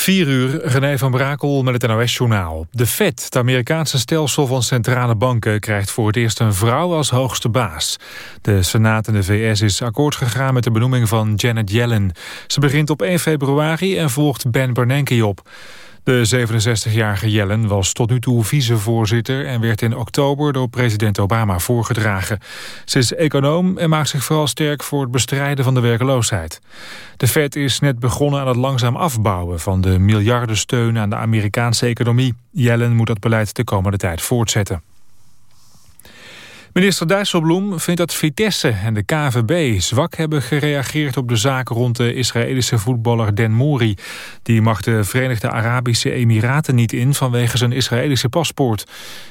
4 uur, René van Brakel met het NOS-journaal. De Fed, het Amerikaanse stelsel van centrale banken... krijgt voor het eerst een vrouw als hoogste baas. De Senaat in de VS is akkoord gegaan met de benoeming van Janet Yellen. Ze begint op 1 februari en volgt Ben Bernanke op. De 67-jarige Yellen was tot nu toe vicevoorzitter... en werd in oktober door president Obama voorgedragen. Ze is econoom en maakt zich vooral sterk voor het bestrijden van de werkloosheid. De Fed is net begonnen aan het langzaam afbouwen... van de miljardensteun aan de Amerikaanse economie. Yellen moet dat beleid de komende tijd voortzetten. Minister Dijsselbloem vindt dat Vitesse en de KVB zwak hebben gereageerd op de zaak rond de Israëlische voetballer Den Mori. Die mag de Verenigde Arabische Emiraten niet in vanwege zijn Israëlische paspoort.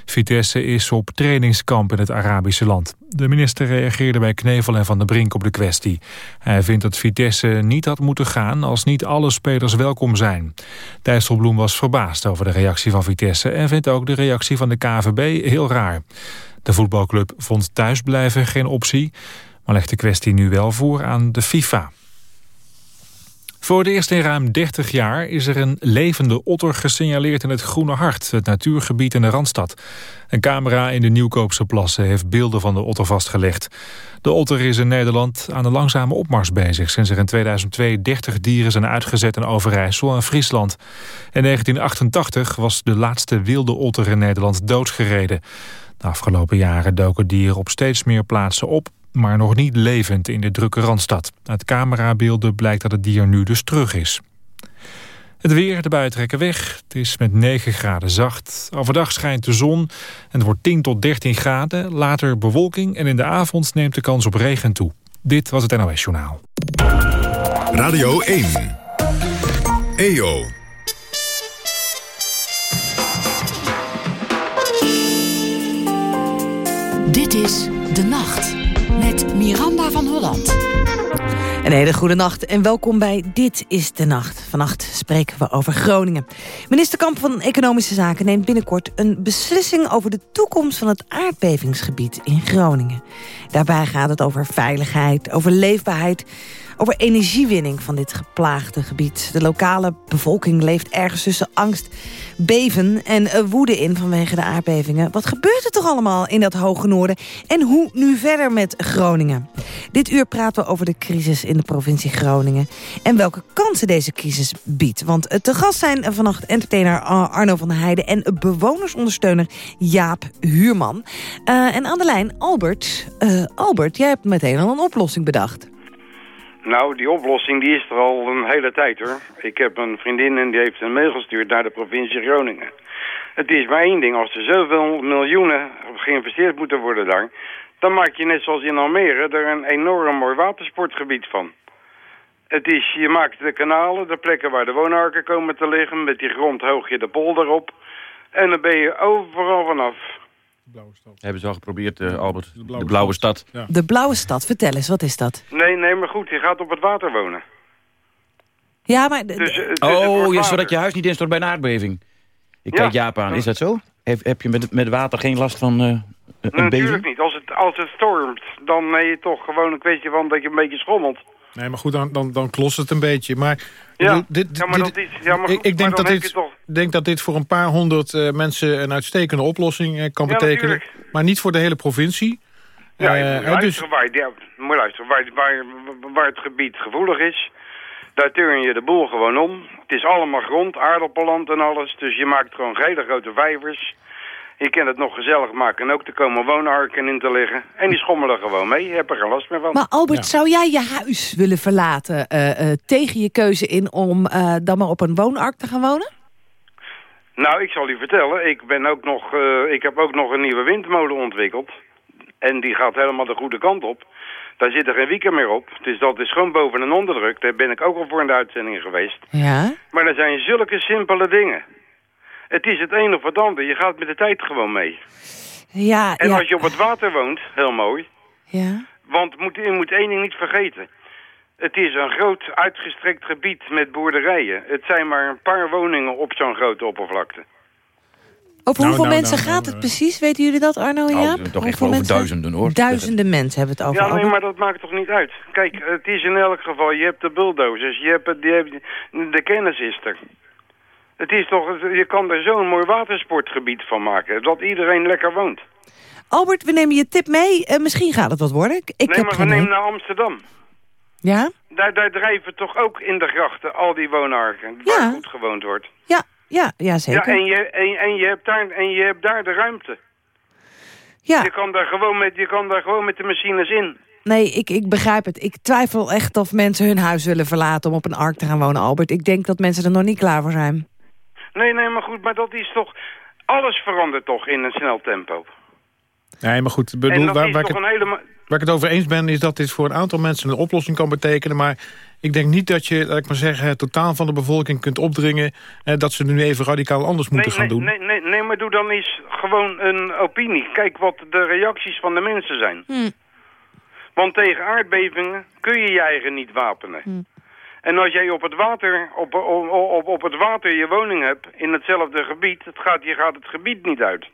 Vitesse is op trainingskamp in het Arabische land. De minister reageerde bij Knevel en Van der Brink op de kwestie. Hij vindt dat Vitesse niet had moeten gaan als niet alle spelers welkom zijn. Dijsselbloem was verbaasd over de reactie van Vitesse en vindt ook de reactie van de KVB heel raar. De voetbalclub vond thuisblijven geen optie, maar legt de kwestie nu wel voor aan de FIFA. Voor het eerst in ruim 30 jaar is er een levende otter gesignaleerd in het Groene Hart, het natuurgebied in de Randstad. Een camera in de Nieuwkoopse plassen heeft beelden van de otter vastgelegd. De otter is in Nederland aan een langzame opmars bezig... sinds er in 2002 30 dieren zijn uitgezet in Overijssel en Friesland. In 1988 was de laatste wilde otter in Nederland doodgereden. De afgelopen jaren doken dieren op steeds meer plaatsen op maar nog niet levend in de drukke Randstad. Uit camerabeelden blijkt dat het dier nu dus terug is. Het weer, de buien trekken weg. Het is met 9 graden zacht. Overdag schijnt de zon en het wordt 10 tot 13 graden. Later bewolking en in de avond neemt de kans op regen toe. Dit was het NOS Journaal. Radio 1. EO. Dit is De Nacht met Miranda van Holland. Een hele goede nacht en welkom bij Dit is de Nacht. Vannacht spreken we over Groningen. Minister Kamp van Economische Zaken neemt binnenkort een beslissing... over de toekomst van het aardbevingsgebied in Groningen. Daarbij gaat het over veiligheid, over leefbaarheid over energiewinning van dit geplaagde gebied. De lokale bevolking leeft ergens tussen angst, beven en eh, woede in vanwege de aardbevingen. Wat gebeurt er toch allemaal in dat hoge noorden? En hoe nu verder met Groningen? Dit uur praten we over de crisis in de provincie Groningen. En welke kansen deze crisis biedt. Want eh, te gast zijn vannacht entertainer Arno van der Heijden... en bewonersondersteuner Jaap Huurman. En aan de lijn Albert. Albert, jij hebt meteen al een oplossing bedacht. Nou, die oplossing die is er al een hele tijd hoor. Ik heb een vriendin en die heeft een mail gestuurd naar de provincie Groningen. Het is maar één ding, als er zoveel miljoenen geïnvesteerd moeten worden daar... dan maak je net zoals in Almere er een enorm mooi watersportgebied van. Het is, je maakt de kanalen, de plekken waar de woonarken komen te liggen... met die grond hoog je de polder op... en dan ben je overal vanaf. Blauwe stad. Hebben ze al geprobeerd, uh, Albert? De Blauwe, Stad. De Blauwe Stad, vertel eens, wat is dat? Nee, nee, maar goed, je gaat op het water wonen. Ja, maar... Dus, oh, ja, zodat je huis niet instort bij een aardbeving. Ik kijk Jaap aan, is dat zo? Heb, heb je met, met water geen last van uh, een Natuurlijk beving? niet. Als het, als het stormt, dan ben je toch gewoon een kwestie van dat je een beetje schommelt. Nee, maar goed, dan, dan, dan klost het een beetje. Maar, ja, dit, ja, maar dat is, ja, maar ik, ik denk, dat dit, toch... denk dat dit voor een paar honderd uh, mensen een uitstekende oplossing uh, kan ja, betekenen. Natuurlijk. Maar niet voor de hele provincie. Ja, Uh, luisteren, waar, ja, moet luisteren waar, waar, waar het gebied gevoelig is, daar turn je de boel gewoon om. Het is allemaal grond, aardappelland en alles, dus je maakt gewoon hele grote vijvers. Je kan het nog gezellig maken en ook te komen woonarken in te liggen. En die schommelen gewoon mee, je hebt er geen last meer van. Maar Albert, zou jij je huis willen verlaten uh, uh, tegen je keuze in om uh, dan maar op een woonark te gaan wonen? Nou, ik zal u vertellen, ik, ben ook nog, ik heb ook nog een nieuwe windmolen ontwikkeld. En die gaat helemaal de goede kant op. Daar zit er geen wieken meer op. Dus dat is gewoon boven en onderdruk. Daar ben ik ook al voor in de uitzending geweest. Ja? Maar er zijn zulke simpele dingen. Het is het een of het ander. Je gaat met de tijd gewoon mee. Ja, en ja. als je op het water woont, heel mooi. Ja. Want moet, je moet één ding niet vergeten. Het is een groot uitgestrekt gebied met boerderijen. Het zijn maar een paar woningen op zo'n grote oppervlakte. Over Nou, hoeveel nou, mensen nou, gaat nou, het precies? Weten jullie dat, Arno en Nou, Jaap? toch echt over mensen? duizenden, hoor. Duizenden mensen hebben het over. Ja, nee, maar dat maakt toch niet uit. Kijk, het is in elk geval, je hebt de bulldozers, je hebt, het- je hebt de kennis is er. Het is toch, je kan er zo'n mooi watersportgebied van maken, dat iedereen lekker woont. Albert, we nemen je tip mee. Uh, misschien gaat het wat worden. Ik nee, heb maar we nemen naar Amsterdam. Ja? Daar, daar drijven toch ook in de grachten al die woonarken, waar Ja. goed gewoond wordt. Ja, ja, ja zeker. Ja, en je, en, en, je hebt daar, en je hebt daar de ruimte. Ja. Je, kan daar gewoon met, je kan daar gewoon met de machines in. Nee, ik, ik begrijp het. Ik twijfel echt of mensen hun huis willen verlaten om op een ark te gaan wonen, Albert. Ik denk dat mensen er nog niet klaar voor zijn. Nee, nee, maar goed, maar dat is toch... Alles verandert toch in een snel tempo. Nee, maar goed, en bedoel, dat waar, is waar, ik toch het, een hele... waar ik het over eens ben... is dat dit voor een aantal mensen een oplossing kan betekenen. Maar ik denk niet dat je, laat ik maar zeggen... het totaal van de bevolking kunt opdringen... Eh, dat ze nu even radicaal anders moeten nee, gaan nee, doen. Nee, nee, nee, maar doe dan eens gewoon een opinie. Kijk wat de reacties van de mensen zijn. Hm. Want tegen aardbevingen kun je je eigen niet wapenen. Hm. En als jij op het, water, op, op, op, op het water je woning hebt, in hetzelfde gebied, het gaat, je gaat het gebied niet uit.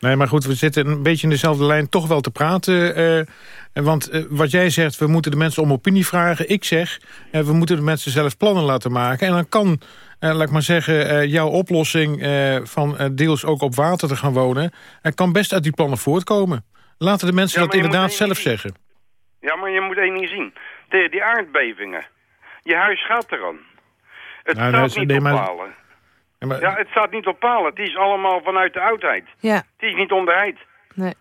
Nee, maar goed, we zitten een beetje in dezelfde lijn toch wel te praten. eh, want eh, wat jij zegt, we moeten de mensen om opinie vragen. Ik zeg, eh, we moeten de mensen zelf plannen laten maken. En dan kan, laat ik maar zeggen, jouw oplossing... van deels ook op water te gaan wonen... kan best uit die plannen voortkomen. Laten de mensen Ja, dat inderdaad zelf zeggen. Ja, maar je moet één ding zien. Tegen die aardbevingen. Je huis gaat eraan. Het Nou, staat niet nee, op maar- palen. Ja, maar- Ja, het staat niet op palen. Het is allemaal vanuit de oudheid. Ja, Het is niet onderheid. nee.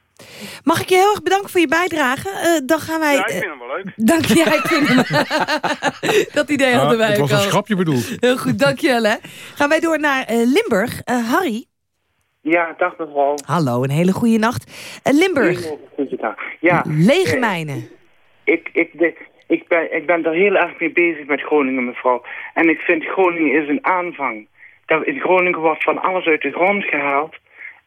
Mag ik je heel erg bedanken voor je bijdrage? Eh, dan gaan wij... Ja, ik eh, vind hem wel leuk. Dank je, ja, ik vind hem. dat idee hadden wij het ook was een al. grapje bedoeld. Heel goed, dankjewel hè. Gaan wij door naar eh, Limburg. Eh, Harry, Ja, dag mevrouw. hallo, een hele goede nacht. Eh, Limburg. Ja, lege eh, mijnen. ik, ik, de- ik, ben, ik ben er heel erg mee bezig met Groningen, mevrouw. En ik vind Groningen is een aanvang. Daar, in Groningen wordt van alles uit de grond gehaald.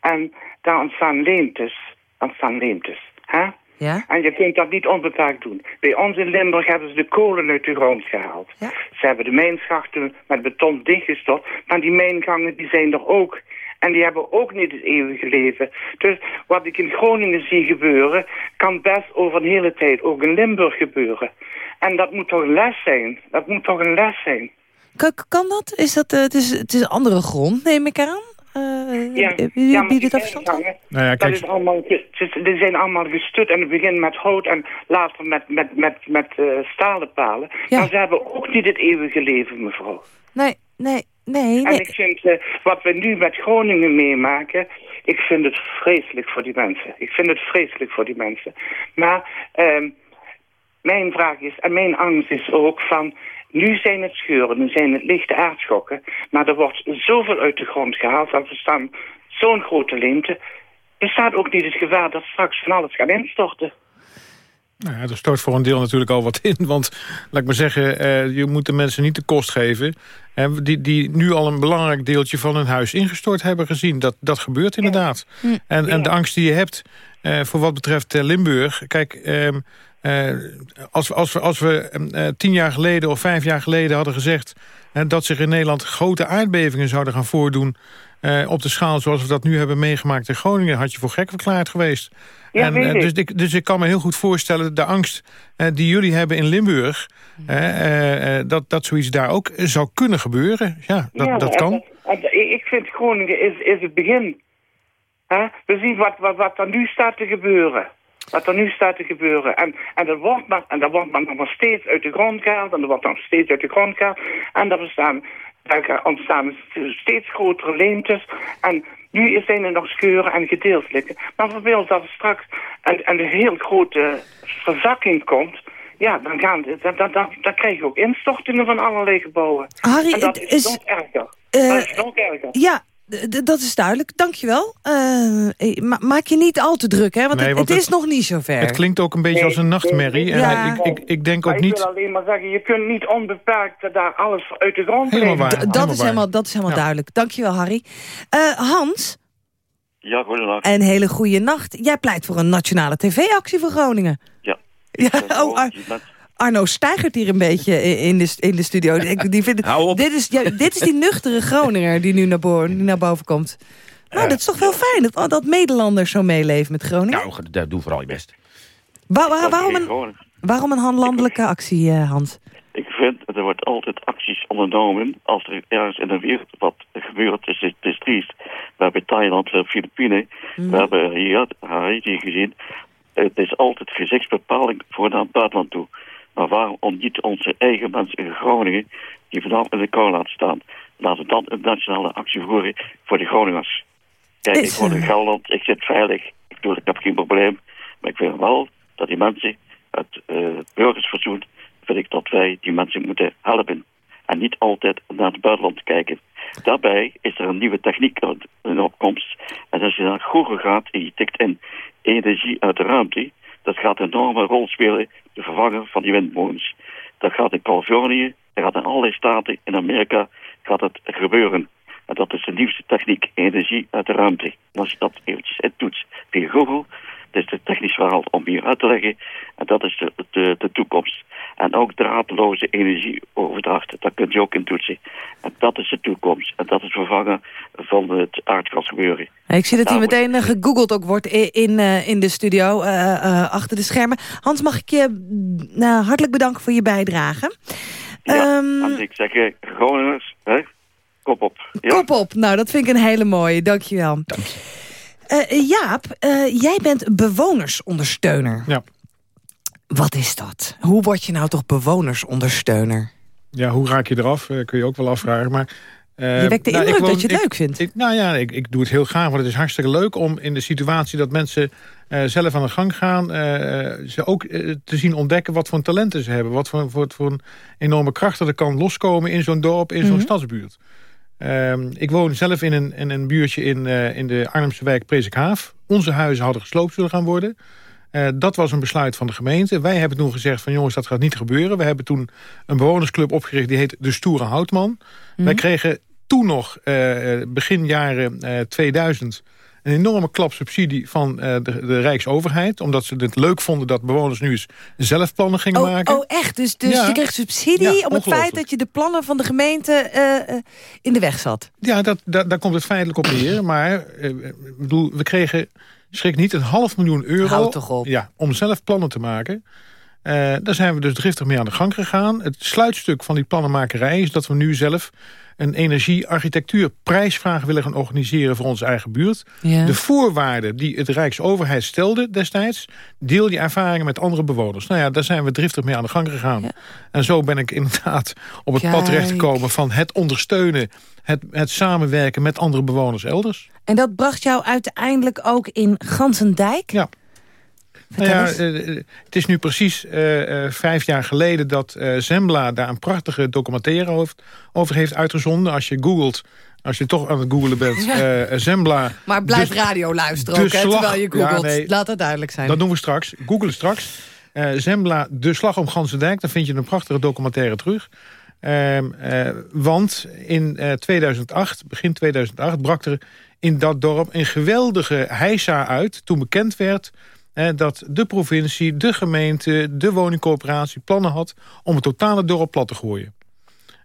En daar ontstaan leemtes. Ontstaan leemtes. Hè? Ja? En je kunt dat niet onbeperkt doen. Bij ons in Limburg hebben ze de kolen uit de grond gehaald. Ja. Ze hebben de mijnschachten met beton dichtgestort. Maar die mijngangen die zijn er ook. En die hebben ook niet het eeuwige leven. Dus wat ik in Groningen zie gebeuren... kan best over een hele tijd ook in Limburg gebeuren. En dat moet toch een les zijn? Dat moet toch een les zijn? Kan, kan dat? Is dat eh, het, is, het is andere grond, neem ik aan? Eh Ja, ja, maar biedt die het mijngangen, Nou ja, Dat is allemaal, ze- die zijn allemaal gestut en het begint met hout en later met, met, met, met eh, stalen palen. Ja. Maar ze hebben ook niet het eeuwige leven, mevrouw. Nee, nee, nee. En nee. ik vind eh, wat we nu met Groningen meemaken, ik vind het vreselijk voor die mensen. Ik vind het vreselijk voor die mensen. Maar ehm, mijn vraag is, en mijn angst is ook van, nu zijn het scheuren, nu zijn het lichte aardschokken, maar er wordt zoveel uit de grond gehaald, we staan zo'n grote leemte. Er staat ook niet het gevaar dat straks van alles gaat instorten. Nou ja, er stort voor een deel natuurlijk al wat in. Want, laat ik maar zeggen, eh, je moet de mensen niet de kost geven... Hè, die, die nu al een belangrijk deeltje van hun huis ingestort hebben gezien. Dat, dat gebeurt inderdaad. En, en de angst die je hebt eh, voor wat betreft eh, Limburg... Kijk, ehm, eh, als, we- als we, als we ehm, eh, tien jaar geleden of vijf jaar geleden hadden gezegd... dat zich in Nederland grote aardbevingen zouden gaan voordoen... eh, op de schaal zoals we dat nu hebben meegemaakt in Groningen... had je voor gek verklaard geweest. Ja, en, ik. dus, ik, dus ik kan me heel goed voorstellen... de angst die jullie hebben in Limburg... dat, dat zoiets daar ook zou kunnen gebeuren. Ja, dat, Ja, dat kan. ik ik vind Groningen is, is het begin. Hè? We zien wat, wat, wat er nu staat te gebeuren. Wat er nu staat te gebeuren. En, en, dat wordt maar, en dat wordt maar nog steeds uit de grond gehaald. En dat wordt nog steeds uit de grond gehaald. En er bestaan, daar ontstaan steeds grotere leemtes. En nu zijn er nog scheuren en gedeeltelijke. Maar verbeeld dat er straks een, een heel grote verzakking komt... Ja, dan, gaan, dan, dan, dan, dan krijg je ook instortingen van allerlei gebouwen. Harry, en dat is, is- nog erger. eh, dat is nog erger. Ja, dat is duidelijk. Dankjewel. Eh eh, ma maak je niet al te druk, hè? Want, Nee, het, want het het- is nog niet zo ver. Het klinkt ook een beetje Nee, als een nachtmerrie. nee, En Ja. ik, ik, ik denk Maar ook ik niet... wil alleen maar zeggen, je kunt niet onbeperkt daar alles uit de grond Helemaal brengen. waar. Dat, is helemaal, dat is helemaal Ja. duidelijk. Dankjewel, Harry. Eh, Hans, Ja, goedendag. een hele goede nacht. Jij pleit voor een nationale tv-actie voor Groningen. Ja. Ja, oh, Arno stijgert hier een beetje in de, in de studio. Ik- Die vindt, Hou op. Dit, is, ja, dit is die nuchtere Groninger die nu naar, bo die naar boven komt. Nou, dat is toch wel fijn dat, dat Nederlanders zo meeleven met Groningen. Nou, dat doe vooral je best. Wa- wa- waarom, een, waarom een landelijke actie, eh, Hans? Ik vind, er wordt altijd acties ondernomen als er ergens in de wereld wat gebeurt. Het is, het is triest. We hebben Thailand, we hebben Filipijnen, we hebben hier Haiti gezien. Het is altijd gezichtsbepaling voor naar het buitenland toe. Maar waarom niet onze eigen mensen in Groningen, die vanavond in de kou laten staan, laten we dan een nationale actie voeren voor de Groningers. Kijk, ik woon in Gelderland, ik zit veilig, ik, doe, ik heb geen probleem. Maar ik vind wel dat die mensen, het uh, burgersverzoen, vind ik dat wij die mensen moeten helpen. En niet altijd naar het buitenland kijken. Daarbij is er een nieuwe techniek in opkomst. En als je naar Google gaat en je tikt in energie uit de ruimte, dat gaat een enorme rol spelen, de van die windmolens. Dat gaat in Californië, dat gaat in allerlei staten, in Amerika gaat het gebeuren. En dat is de nieuwste techniek, energie uit de ruimte. Als je dat eventjes intoetst via Google, dat is de technische wereld om hier uit te leggen. En dat is de, de, de toekomst. En ook draadloze energieoverdracht, dat kunt je ook in toetsen. En dat is de toekomst. En dat is vervangen van het aardgasgebeuren. Ik zie dat hier meteen uh, gegoogeld ook wordt in, uh, in de studio, uh, achter de schermen. Hans, mag ik je nou, hartelijk bedanken voor je bijdrage. Ja, um, ik zeg, Groningers, hè? kop op. Ja? Kop op, nou dat vind ik een hele mooie, dankjewel. Dank je. Uh, Jaap, uh, jij bent bewonersondersteuner. Ja. Wat is dat? Hoe word je nou toch bewonersondersteuner? Ja, hoe raak je eraf? Uh, kun je ook wel afvragen. Maar, je wekt de nou, indruk woon, dat je het ik, leuk vindt. Ik, nou ja, ik, ik doe het heel graag. Want het is hartstikke leuk om in de situatie dat mensen zelf aan de gang gaan... ze ook te zien ontdekken wat voor talenten ze hebben. Wat voor, voor, voor een enorme kracht er kan loskomen in zo'n dorp, in zo'n mm -hmm. stadsbuurt. Um, ik woon zelf in een, in een buurtje in, uh, in de Arnhemse wijk Prezikhaaf. Onze huizen hadden gesloopt zullen gaan worden. Uh, dat was een besluit van de gemeente. Wij hebben toen gezegd van jongens, dat gaat niet gebeuren. We hebben toen een bewonersclub opgericht, die heet De Stoere Houtman. Mm. Wij kregen toen nog, uh, begin jaren 2000 een enorme klap subsidie van uh, de, de Rijksoverheid. Omdat ze het leuk vonden dat bewoners nu eens zelf plannen gingen oh, maken. Oh echt? Dus, dus ja. je kreeg subsidie ja, om het feit dat je de plannen van de gemeente uh, uh, in de weg zat? Ja, dat, dat, daar komt het feitelijk op neer. Maar bedoel, we kregen, schrik niet, een half miljoen euro toch op. Ja, om zelf plannen te maken. daar zijn we dus driftig mee aan de gang gegaan. Het sluitstuk van die plannenmakerij is dat we nu zelf een energiearchitectuurprijsvraag willen gaan organiseren voor onze eigen buurt. Ja. De voorwaarden die het Rijksoverheid stelde destijds, deel je ervaringen met andere bewoners. Nou ja, daar zijn we driftig mee aan de gang gegaan. Ja. En zo ben ik inderdaad op het Kijk. pad terechtgekomen van het ondersteunen, het, het samenwerken met andere bewoners elders. En dat bracht jou uiteindelijk ook in Gansendijk? Ja. Nou ja, uh, het is nu precies uh, uh, vijf jaar geleden dat Zembla daar een prachtige documentaire over, over heeft uitgezonden. Als je googelt, als je toch aan het googelen bent, ja. Zembla... Maar blijf radio luisteren ook, hè, terwijl je googelt. Ja, nee, Laat het duidelijk zijn. Dat doen we straks. Googelen straks. Zembla, de slag om Gansendijk, daar vind je een prachtige documentaire terug. Ehm, want in 2008, begin 2008, brak er in dat dorp een geweldige heisa uit... toen bekend werd dat de provincie, de gemeente, de woningcorporatie plannen had... om het totale dorp plat te gooien.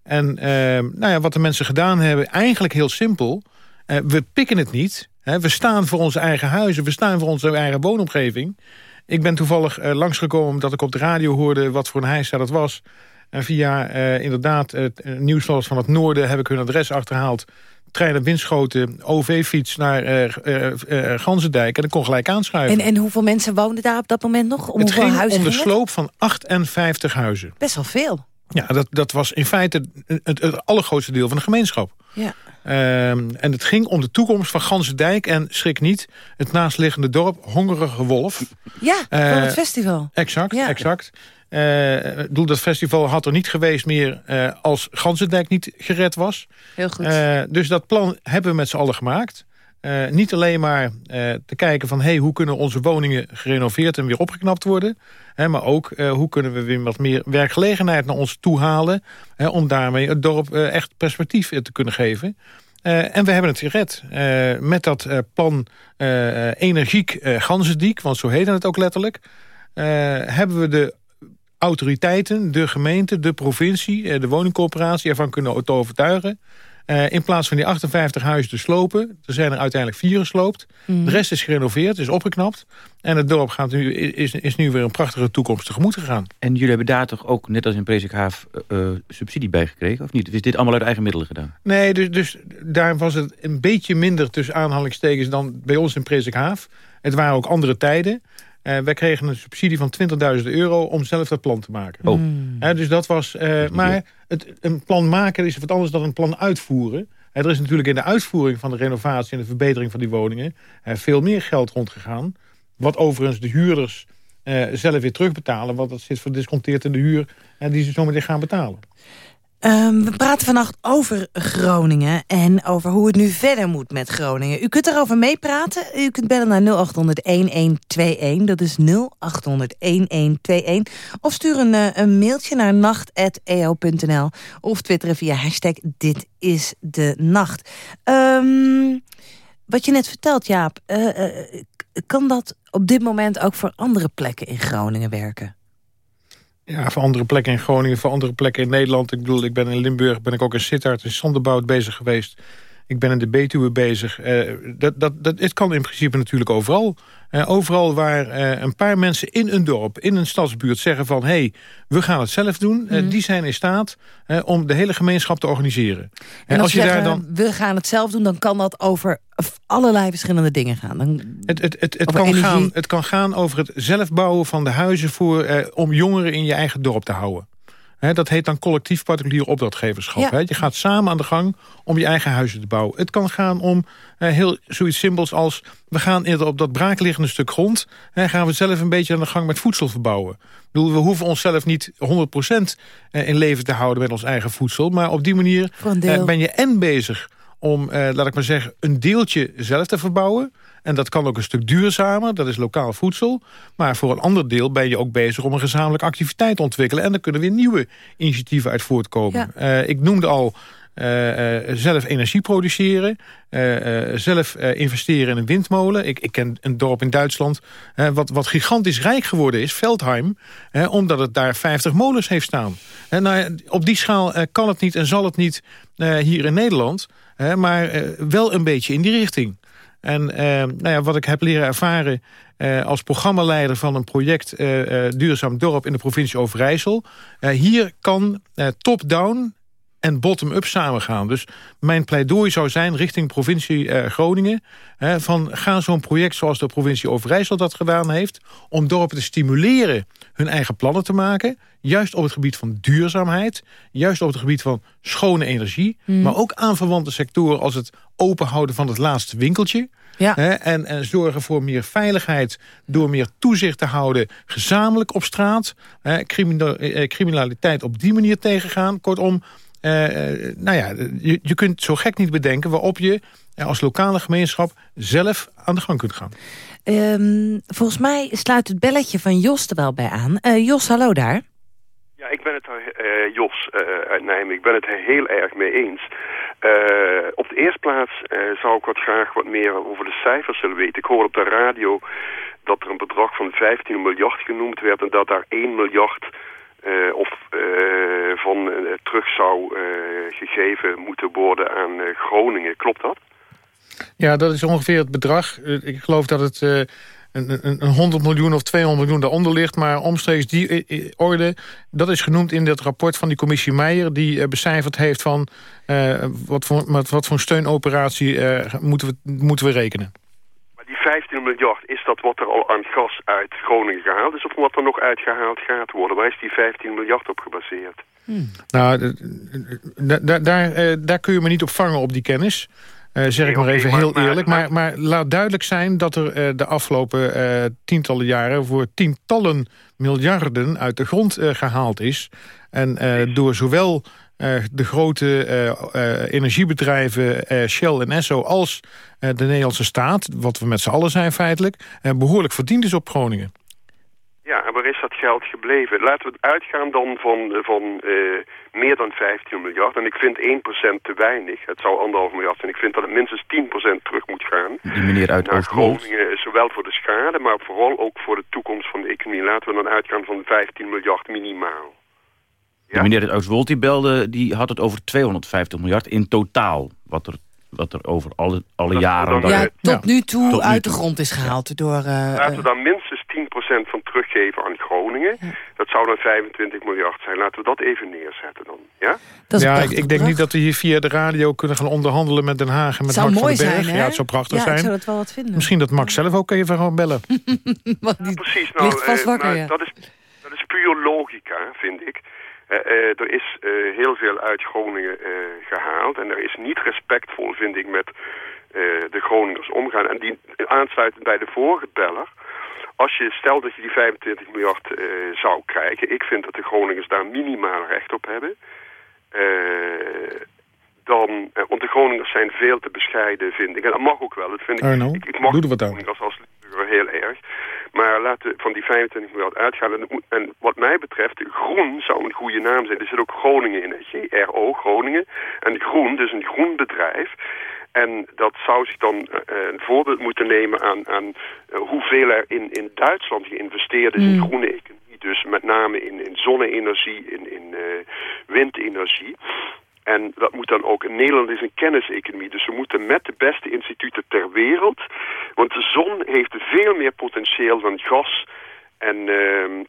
En eh, nou ja, wat de mensen gedaan hebben, eigenlijk heel simpel. Eh, we pikken het niet. Hè, we staan voor onze eigen huizen, we staan voor onze eigen woonomgeving. Ik ben toevallig eh, langsgekomen omdat ik op de radio hoorde... wat voor een heisa dat was. En via eh, inderdaad het nieuwsvals van het noorden heb ik hun adres achterhaald trein naar Winschoten, OV-fiets naar uh, Gansendijk. En ik kon gelijk aanschuiven. En, en hoeveel mensen woonden daar op dat moment nog? Om het hoeveel ging huizen om de het? sloop van 58 huizen. Best wel veel. Ja, dat, dat was in feite het, het allergrootste deel van de gemeenschap. Ja. Um, en het ging om de toekomst van Gansendijk en schrik niet, het naastliggende dorp Hongerige Wolf. Ja, van het festival. Exact, Ja. exact. Uh, bedoel, dat festival had er niet geweest meer uh, als Gansendijk niet gered was. Heel goed. Uh, dus dat plan hebben we met z'n allen gemaakt. Uh, niet alleen maar uh, te kijken van hey, hoe kunnen onze woningen gerenoveerd en weer opgeknapt worden. Hè, maar ook uh, hoe kunnen we weer wat meer werkgelegenheid naar ons toe halen. Hè, om daarmee het dorp echt perspectief te kunnen geven. en we hebben het gered. met dat plan energiek Ganzendiek, want zo heette het ook letterlijk. hebben we de autoriteiten, de gemeente, de provincie, de woningcorporatie ervan kunnen overtuigen Uh, in plaats van die 58 huizen te slopen, er zijn er uiteindelijk vier gesloopt. Mhm. De rest is gerenoveerd, is opgeknapt. En het dorp gaat nu, is, is nu weer een prachtige toekomst tegemoet gegaan. En jullie hebben daar toch ook, net als in Presikhaaf, uh, subsidie bij gekregen, of niet? Of is dit allemaal uit eigen middelen gedaan? Nee, dus, dus daar was het een beetje minder tussen aanhalingstekens dan bij ons in Presikhaaf. Het waren ook andere tijden. Uh, wij kregen een subsidie van 20.000 euro om zelf dat plan te maken. Oh. Uh, dus dat was... Uh, maar het, een plan maken is wat anders dan een plan uitvoeren. er is natuurlijk in de uitvoering van de renovatie... en de verbetering van die woningen... veel meer geld rondgegaan. Wat overigens de huurders zelf weer terugbetalen. Want dat zit verdisconteerd in de huur... en die ze zometeen gaan betalen. Um, we praten vannacht over Groningen en over hoe het nu verder moet met Groningen. U kunt erover meepraten. U kunt bellen naar 0800-1121. Dat is 0800-1121. Of stuur een, uh, een mailtje naar nacht.eo.nl. Of twitteren via hashtag Dit is de Nacht. Um, wat je net vertelt, Jaap. Uh, uh, kan dat op dit moment ook voor andere plekken in Groningen werken? Ja, voor andere plekken in Groningen, voor andere plekken in Nederland. Ik bedoel, ik ben in Limburg, ben ik ook in Sittard, in Sonderbout bezig geweest. Ik ben in de Betuwe bezig. Uh, dat, dat, dat, het kan in principe natuurlijk overal. Uh, overal waar uh, een paar mensen in een dorp, in een stadsbuurt zeggen van... hé, hey, we gaan het zelf doen. Mm. die zijn in staat om de hele gemeenschap te organiseren. En als, als je zeggen, daar dan... we gaan het zelf doen, dan kan dat over allerlei verschillende dingen gaan. Dan... Het, het, het, het, kan gaan, het kan gaan over het zelf bouwen van de huizen... Voor, om jongeren in je eigen dorp te houden. He, dat heet dan collectief particulier opdrachtgeverschap. Ja. je gaat samen aan de gang om je eigen huizen te bouwen. Het kan gaan om uh, heel zoiets simpels als... we gaan eerder op dat braakliggende stuk grond... Gaan we zelf een beetje aan de gang met voedsel verbouwen. Ik bedoel, we hoeven onszelf niet 100% in leven te houden met ons eigen voedsel. Maar op die manier uh, ben je en bezig om, laat ik maar zeggen... een deeltje zelf te verbouwen... En dat kan ook een stuk duurzamer, dat is lokaal voedsel. Maar voor een ander deel ben je ook bezig om een gezamenlijke activiteit te ontwikkelen. En er kunnen weer nieuwe initiatieven uit voortkomen. Ja. Uh, ik noemde al uh, uh, zelf energie produceren. zelf investeren in een windmolen. Ik, ik, ken een dorp in Duitsland wat, wat gigantisch rijk geworden is, Veldheim. omdat het daar 50 molens heeft staan. nou, op die schaal kan het niet en zal het niet hier in Nederland. maar wel een beetje in die richting. En uh, nou ja, wat ik heb leren ervaren uh, als programmaleider van een project uh, Duurzaam Dorp in de provincie Overijssel. hier kan top-down en bottom-up samengaan. Dus mijn pleidooi zou zijn richting provincie Groningen... Hè, van ga zo'n project zoals de provincie Overijssel dat gedaan heeft... om dorpen te stimuleren hun eigen plannen te maken... juist op het gebied van duurzaamheid... juist op het gebied van schone energie... Mm. maar ook aanverwante sectoren als het openhouden van het laatste winkeltje... Ja. Hè, en, en zorgen voor meer veiligheid door meer toezicht te houden... gezamenlijk op straat, hè, criminaliteit op die manier tegengaan. Kortom, nou ja, je, je kunt zo gek niet bedenken... waarop je als lokale gemeenschap zelf aan de gang kunt gaan. Um, volgens mij sluit het belletje van Jos er wel bij aan. Uh, Jos, hallo daar. Ja, ik ben het er, uh, Jos uh, uit Nijmegen, ik ben het er heel erg mee eens. op de eerste plaats zou ik wat graag wat meer over de cijfers willen weten. Ik hoor op de radio dat er een bedrag van 15 miljard genoemd werd... en dat daar 1 miljard of van terug zou gegeven moeten worden aan Groningen. Klopt dat? Ja, dat is ongeveer het bedrag. Ik geloof dat het uh, een, een 100 miljoen of 200 miljoen daaronder ligt. Maar omstreeks die orde, dat is genoemd in het rapport van die commissie Meijer... die becijferd heeft van wat, voor, wat voor steunoperatie moeten, we, moeten we rekenen. Maar die 15 miljard, is dat wat er al aan gas uit Groningen gehaald is... of wat er nog uitgehaald gaat worden? Waar is die 15 miljard op gebaseerd? Hmm. Nou, daar, daar kun je me niet op vangen op die kennis... Uh, zeg ik maar even heel eerlijk. Maar, maar, laat duidelijk zijn dat er uh, de afgelopen uh, tientallen jaren... voor tientallen miljarden uit de grond gehaald is. En door zowel de grote energiebedrijven Shell en Esso... als de Nederlandse staat, wat we met z'n allen zijn feitelijk... behoorlijk verdiend is op Groningen. Ja, en waar is dat geld gebleven? Laten we uitgaan dan van, van uh, meer dan 15 miljard. En ik vind 1% te weinig. Het zou anderhalf miljard zijn. Ik vind dat het minstens 10% terug moet gaan. Die meneer uit naar Groningen, zowel voor de schade, maar vooral ook voor de toekomst van de economie. Laten we dan uitgaan van 15 miljard minimaal. De meneer uit Oostwold die belde, die had het over 250 miljard in totaal. Wat er, wat er over alle, alle jaren... dan- Ja, Ja. tot nu toe Tot nu uit de toe. grond is gehaald door... eh, Laten eh, we dan minstens 10% van teruggeven aan Groningen. Dat zou dan 25 miljard zijn. Laten we dat even neerzetten dan. Ja? dat is Ja, ik, ik denk niet dat we hier via de radio kunnen gaan onderhandelen met Den Haag en met zou Max mooi van den Berg. zijn, hè? ja, het zou prachtig ja, zijn. ik zou dat wel wat vinden. Misschien dat Max zelf ook even gaan bellen. Want die Precies. Nou, ligt vast eh, maar ja. dat, is, dat is puur logica, vind ik. Eh, eh, er is eh, heel veel uit Groningen eh, gehaald. En er is niet respectvol, vind ik, met de Groningers omgaan. En die aansluitend bij de vorige beller. Als je stelt dat je die 25 miljard zou krijgen... ik vind dat de Groningers daar minimaal recht op hebben... Dan, want de Groningers zijn veel te bescheiden, vind ik. En dat mag ook wel. Dat vind ik, Arno, ik, ik mag doe wat de. Groningers als heel erg. Maar laten we van die 25 miljard uitgaan. En, moet- en wat mij betreft, groen zou een goede naam zijn. Er zit ook Groningen in, G-R-O, Groningen. En groen, dus een groen bedrijf. En dat zou zich dan eh, een voorbeeld moeten nemen aan, aan eh, hoeveel er in, in Duitsland geïnvesteerd is in groene economie. Dus met name in, in zonne-energie, in, in eh, windenergie. En dat moet dan ook, Nederland is een kenniseconomie, dus we moeten met de beste instituten ter wereld, want de zon heeft veel meer potentieel dan gas en, ehm,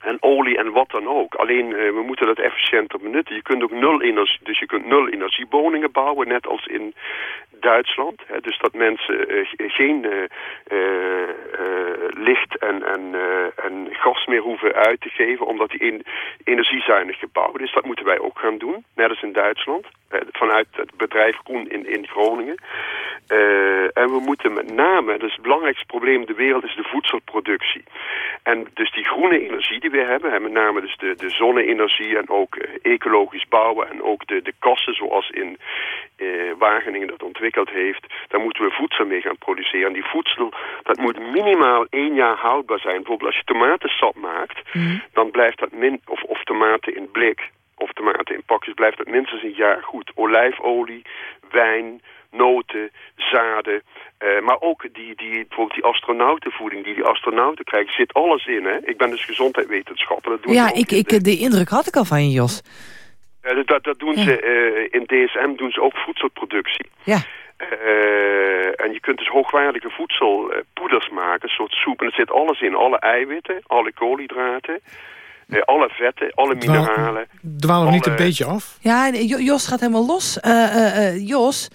en olie en wat dan ook. Alleen, eh, we moeten dat efficiënter benutten. Je kunt ook nul energie, dus je kunt nul energiewoningen bouwen, net als in Duitsland. Hè, dus dat mensen eh, ge- geen eh, eh, licht en, en, en gas meer hoeven uit te geven, omdat die in, energiezuinig gebouwd is. Dat moeten wij ook gaan doen, net als in Duitsland. Eh, vanuit het bedrijf Koen in, in Groningen. Eh, en we moeten met name, dus het belangrijkste probleem in de wereld is de voedselproductie. En dus die groene energie die we hebben, met name dus de, de zonne-energie en ook eh, ecologisch bouwen en ook de, de kassen zoals in Wageningen dat ontwikkeld heeft, daar moeten we voedsel mee gaan produceren. En die voedsel, dat moet minimaal één jaar houdbaar zijn. Bijvoorbeeld als je tomatensap maakt, dan blijft dat min, of, of tomaten in blik, of tomaten in pakjes, blijft dat minstens een jaar goed. Olijfolie, wijn, noten, zaden. eh, maar ook die, die, bijvoorbeeld die astronautenvoeding die die astronauten krijgen, zit alles in. Hè? Ik ben dus gezondheidswetenschapper. Dat Ja, ik, ik, de- de indruk had ik al van je, Jos. dat, dat doen ze eh, in DSM doen ze ook voedselproductie. Ja. Eh, en je kunt dus hoogwaardige voedselpoeders maken, een soort soep. En er zit alles in, alle eiwitten, alle koolhydraten, alle vetten, alle Dwaal- mineralen. Dwalen we niet een beetje af? Ja, Jos gaat helemaal los. Eh, eh, eh, Jos,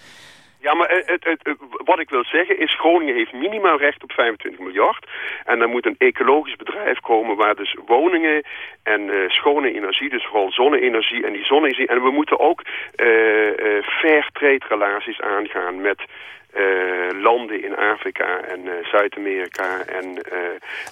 Ja, maar het, het, het- wat ik wil zeggen is, Groningen heeft minimaal recht op 25 miljard. En dan moet een ecologisch bedrijf komen waar dus woningen en eh, schone energie, dus vooral zonne-energie en die zonne-energie. En we moeten ook eh eh fair trade relaties aangaan met eh, landen in Afrika en eh, Zuid-Amerika en, eh,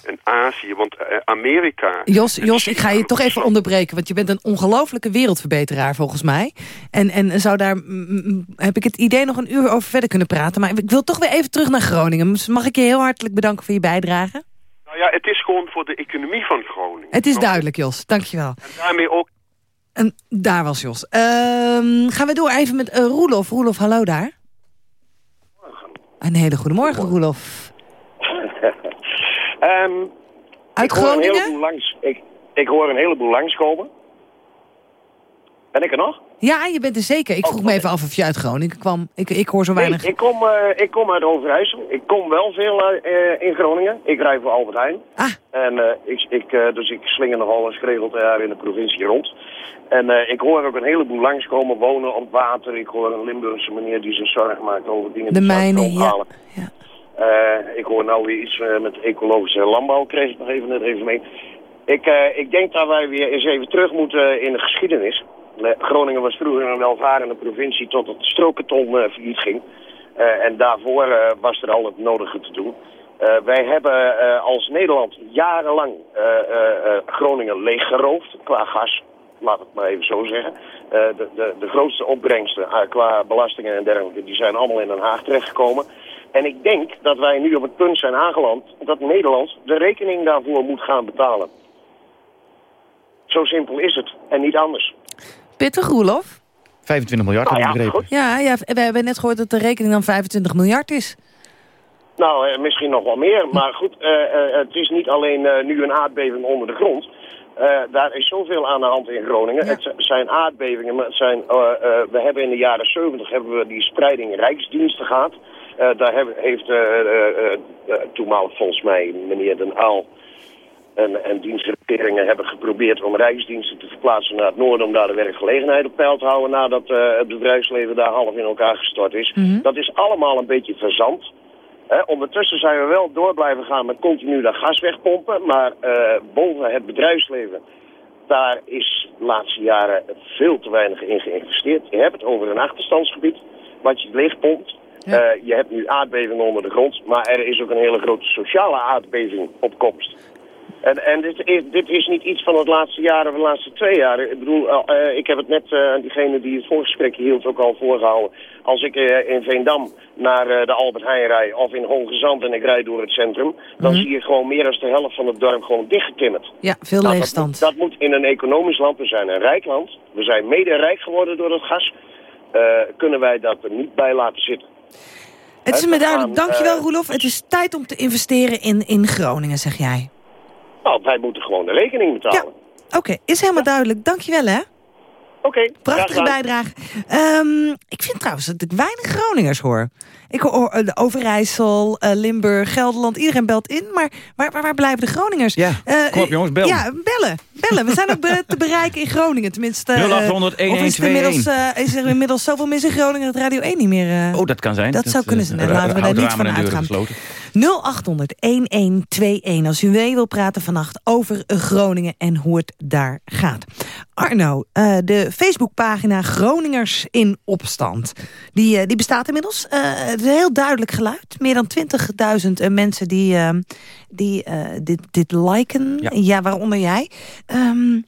en Azië. Want Amerika... Jos, Jos ik ga je toch even onderbreken. Want je bent een ongelofelijke wereldverbeteraar volgens mij. En, en zou daar, mm, mm, heb ik het idee, nog een uur over verder kunnen praten. Maar ik wil toch weer even terug naar Groningen. Dus Mag ik je heel hartelijk bedanken voor je bijdrage? Nou ja, het is gewoon voor de economie van Groningen. Het is duidelijk, Jos. Dankjewel. En daarmee ook En daar was Jos. Ehm, gaan we door even met Roelof. Roelof, hallo daar. Een hele goede morgen, Roelof. Ehm, Uit ik hoor een Groningen? heleboel langs. Ik, ik hoor een heleboel langskomen. Ben ik er nog? Ja, je bent er zeker. Ik vroeg me even af of je uit Groningen kwam. Ik, ik hoor zo Nee, weinig. ik kom, eh, ik kom uit Overijssel. Ik kom wel veel eh, in Groningen. Ik rij voor Albert Heijn. Ah. En, eh, ik, ik, dus ik slinger nogal eens geregeld in de provincie rond. En eh, ik hoor ook een heleboel langskomen wonen op water. Ik hoor een Limburgse meneer die zich zorgen maakt over dingen De die mijnen, ja. halen. ja. Eh, ik hoor nou weer iets eh, met ecologische landbouw, kreeg ik nog even net even mee. Ik, ik denk dat wij weer eens even terug moeten in de geschiedenis. Groningen was vroeger een welvarende provincie tot het strokenton eh failliet ging. En daarvoor was er al het nodige te doen. Wij hebben als Nederland jarenlang Groningen leeggeroofd qua gas. Laat het maar even zo zeggen. Eh, de, de, de grootste opbrengsten eh, qua belastingen en dergelijke, die zijn allemaal in Den Haag terechtgekomen. En ik denk dat wij nu op het punt zijn aangeland dat Nederland de rekening daarvoor moet gaan betalen. Zo simpel is het en niet anders. Pittig, Roelof. 25 miljard, Nou heb ja, ik begrepen. goed. Ja, ja, we hebben net gehoord dat de rekening dan 25 miljard is. Nou, eh, misschien nog wel meer. Maar goed, eh, eh, het is niet alleen eh, nu een aardbeving onder de grond. Eh, daar is zoveel aan de hand in Groningen. Het zijn aardbevingen, maar het zijn, eh, eh, we hebben in de jaren 70 hebben we die spreiding rijksdiensten gehad. daar heeft toenmalig volgens mij meneer Den Aal en, en dienstregeringen hebben geprobeerd om rijksdiensten te verplaatsen naar het noorden... om daar de werkgelegenheid op peil te houden nadat het bedrijfsleven daar half in elkaar gestort is. Mhm. Dat is allemaal een beetje verzand. Ondertussen zijn we wel door blijven gaan met continu dat gas wegpompen. Maar uh, boven het bedrijfsleven, daar is de laatste jaren veel te weinig in geïnvesteerd. Je hebt het over een achterstandsgebied, wat je leegpompt. Ja. Uh, je hebt nu aardbevingen onder de grond, maar er is ook een hele grote sociale aardbeving op komst. En, en dit, dit, is niet iets van het laatste jaar of de laatste twee jaar. Ik bedoel, uh, ik heb het net aan uh, diegene die het voorgesprek hield ook al voorgehouden. Als ik uh, in Veendam naar de Albert Heijn rij of in Hongezand en ik rijd door het centrum... dan Mhm. zie je gewoon meer dan de helft van het dorp gewoon dichtgetimmerd. Ja, veel Nou, leegstand. Dat, moet- dat moet in een economisch land. We zijn een rijk land. We zijn mede rijk geworden door het gas. Eh, kunnen wij dat er niet bij laten zitten. Het is me duidelijk. Dankjewel, eh, Roelof. Het is tijd om te investeren in, in Groningen, zeg jij. Nou, wij moeten gewoon de rekening betalen. Oké, is helemaal duidelijk. Dankjewel, hè. Oké, Prachtige bijdrage. Ehm, ik vind trouwens dat ik weinig Groningers hoor. Ik hoor eh, de Overijssel, eh, Limburg, Gelderland. Iedereen belt in. Maar waar, waar, waar blijven de Groningers? Ja, Eh, kom op, jongens, bel. Ja, bellen. Bellen. We zijn ook be- te bereiken in Groningen. Tenminste, eh, 0800 of is er inmiddels, 1121. is er inmiddels zoveel mis in Groningen dat Radio 1 niet meer... Oh, dat kan zijn. Dat zou kunnen zijn. Laten we daar niet van uitgaan. Gesloten. 0800-1121 als u mee wil praten vannacht over Groningen en hoe het daar gaat. Arno, eh, de Facebookpagina Groningers in Opstand. Die, eh, die bestaat inmiddels. Eh, het is een heel duidelijk geluid. Meer dan 20.000 eh, mensen die, die dit, dit liken. Ja. Ja, waaronder jij. Ehm,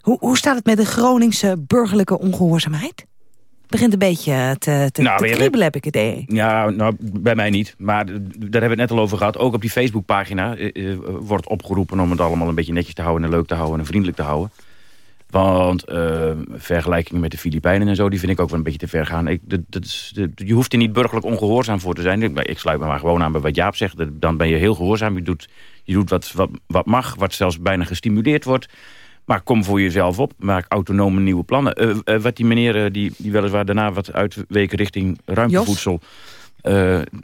hoe, hoe staat het met de Groningse burgerlijke ongehoorzaamheid? Begint een beetje te, te, Nou, te kriebelen, heb ik het idee. Ja, nou, bij mij niet. Maar daar hebben we het net al over gehad. Ook op die Facebookpagina eh, eh, wordt opgeroepen om het allemaal een beetje netjes te houden... en leuk te houden en vriendelijk te houden. Want eh, vergelijkingen met de Filipijnen en zo, die vind ik ook wel een beetje te ver gaan. Ik, dat, dat is, dat- je hoeft er niet burgerlijk ongehoorzaam voor te zijn. Ik, ik sluit me maar gewoon aan bij wat Jaap zegt. Dan ben je heel gehoorzaam. Je doet, je doet wat, wat, wat mag, wat zelfs bijna gestimuleerd wordt. Maar kom voor jezelf op. Maak autonome nieuwe plannen. Eh, wat die meneer, eh, die, die weliswaar daarna wat uitweken richting ruimtevoedsel...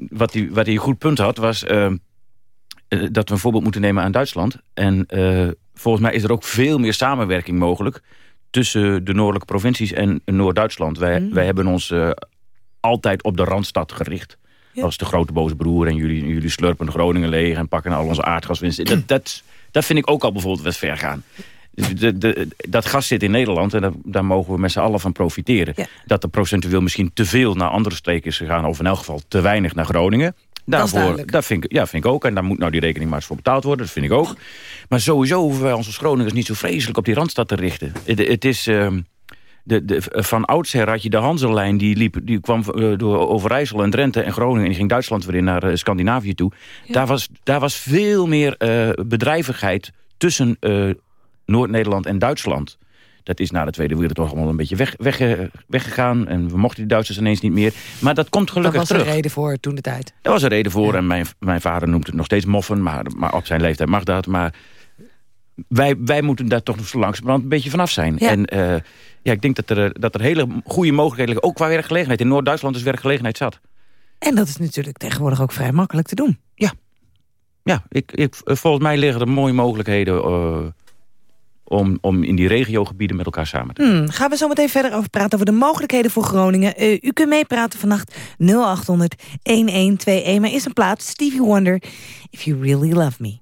wat hij wat hij een goed punt had, was dat we een voorbeeld moeten nemen aan Duitsland. En volgens mij is er ook veel meer samenwerking mogelijk... tussen de noordelijke provincies en Noord-Duitsland. Wij, Mm. wij hebben ons altijd op de Randstad gericht. Ja. Als de grote boze broer en jullie, jullie slurpen Groningen leeg... en pakken al onze aardgaswinst. Dat, dat, dat vind ik ook al bijvoorbeeld wat ver gaan. De, de, dat gas zit in Nederland en daar, daar mogen we met z'n allen van profiteren. Ja. Dat er procentueel misschien te veel naar andere streken is gegaan... of in elk geval te weinig naar Groningen. Daarvoor, dat vind ik, ja, vind ik ook. En daar moet nou die rekening maar eens voor betaald worden. Dat vind ik ook. Maar sowieso hoeven wij als Groningers niet zo vreselijk op die Randstad te richten. Het, het is... ehm, de, de, van oudsher had je de Hanselijn, die, liep, die kwam eh, door Overijssel en Drenthe en Groningen... en die ging Duitsland weer in naar eh, Scandinavië toe. Daar, was, daar was veel meer eh, bedrijvigheid tussen Noord-Nederland en Duitsland. Dat is na de Tweede Wereldoorlog allemaal een beetje weg, weg, eh, weggegaan. En we mochten die Duitsers ineens niet meer. Maar dat komt gelukkig was er terug. reden voor toen de tijd. Daar was een reden voor. En mijn, mijn vader noemt het nog steeds moffen. Maar, maar op zijn leeftijd mag dat. Maar wij, wij moeten daar toch nog zo langzamerhand een beetje vanaf zijn. Ja. En eh, ja, ik denk dat er, dat er hele goede mogelijkheden liggen. Ook qua werkgelegenheid. In Noord-Duitsland is werkgelegenheid zat. En dat is natuurlijk tegenwoordig ook vrij makkelijk te doen. Ja, ik, ik, eh, volgens mij liggen er mooie mogelijkheden... om, om in die regiogebieden met elkaar samen te Hmm, gaan we zo meteen verder over praten over de mogelijkheden voor Groningen. Eh, u kunt meepraten vannacht 0800 1121. Maar is een plaat Stevie Wonder, If You Really Love Me.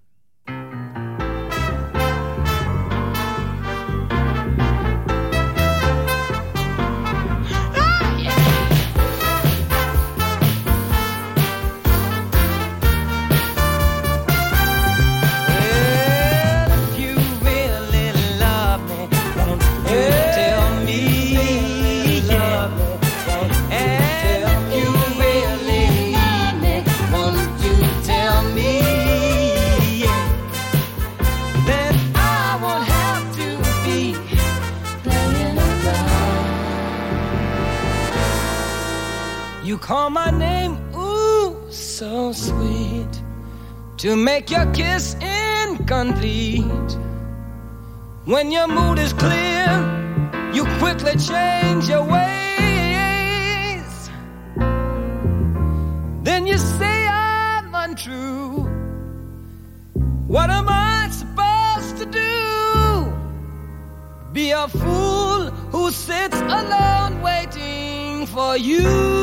You call my name, ooh, so sweet. To make your kiss incomplete. When your mood is clear, you quickly change your ways. Then you say I'm untrue. What am I supposed to do? Be a fool who sits alone waiting for you.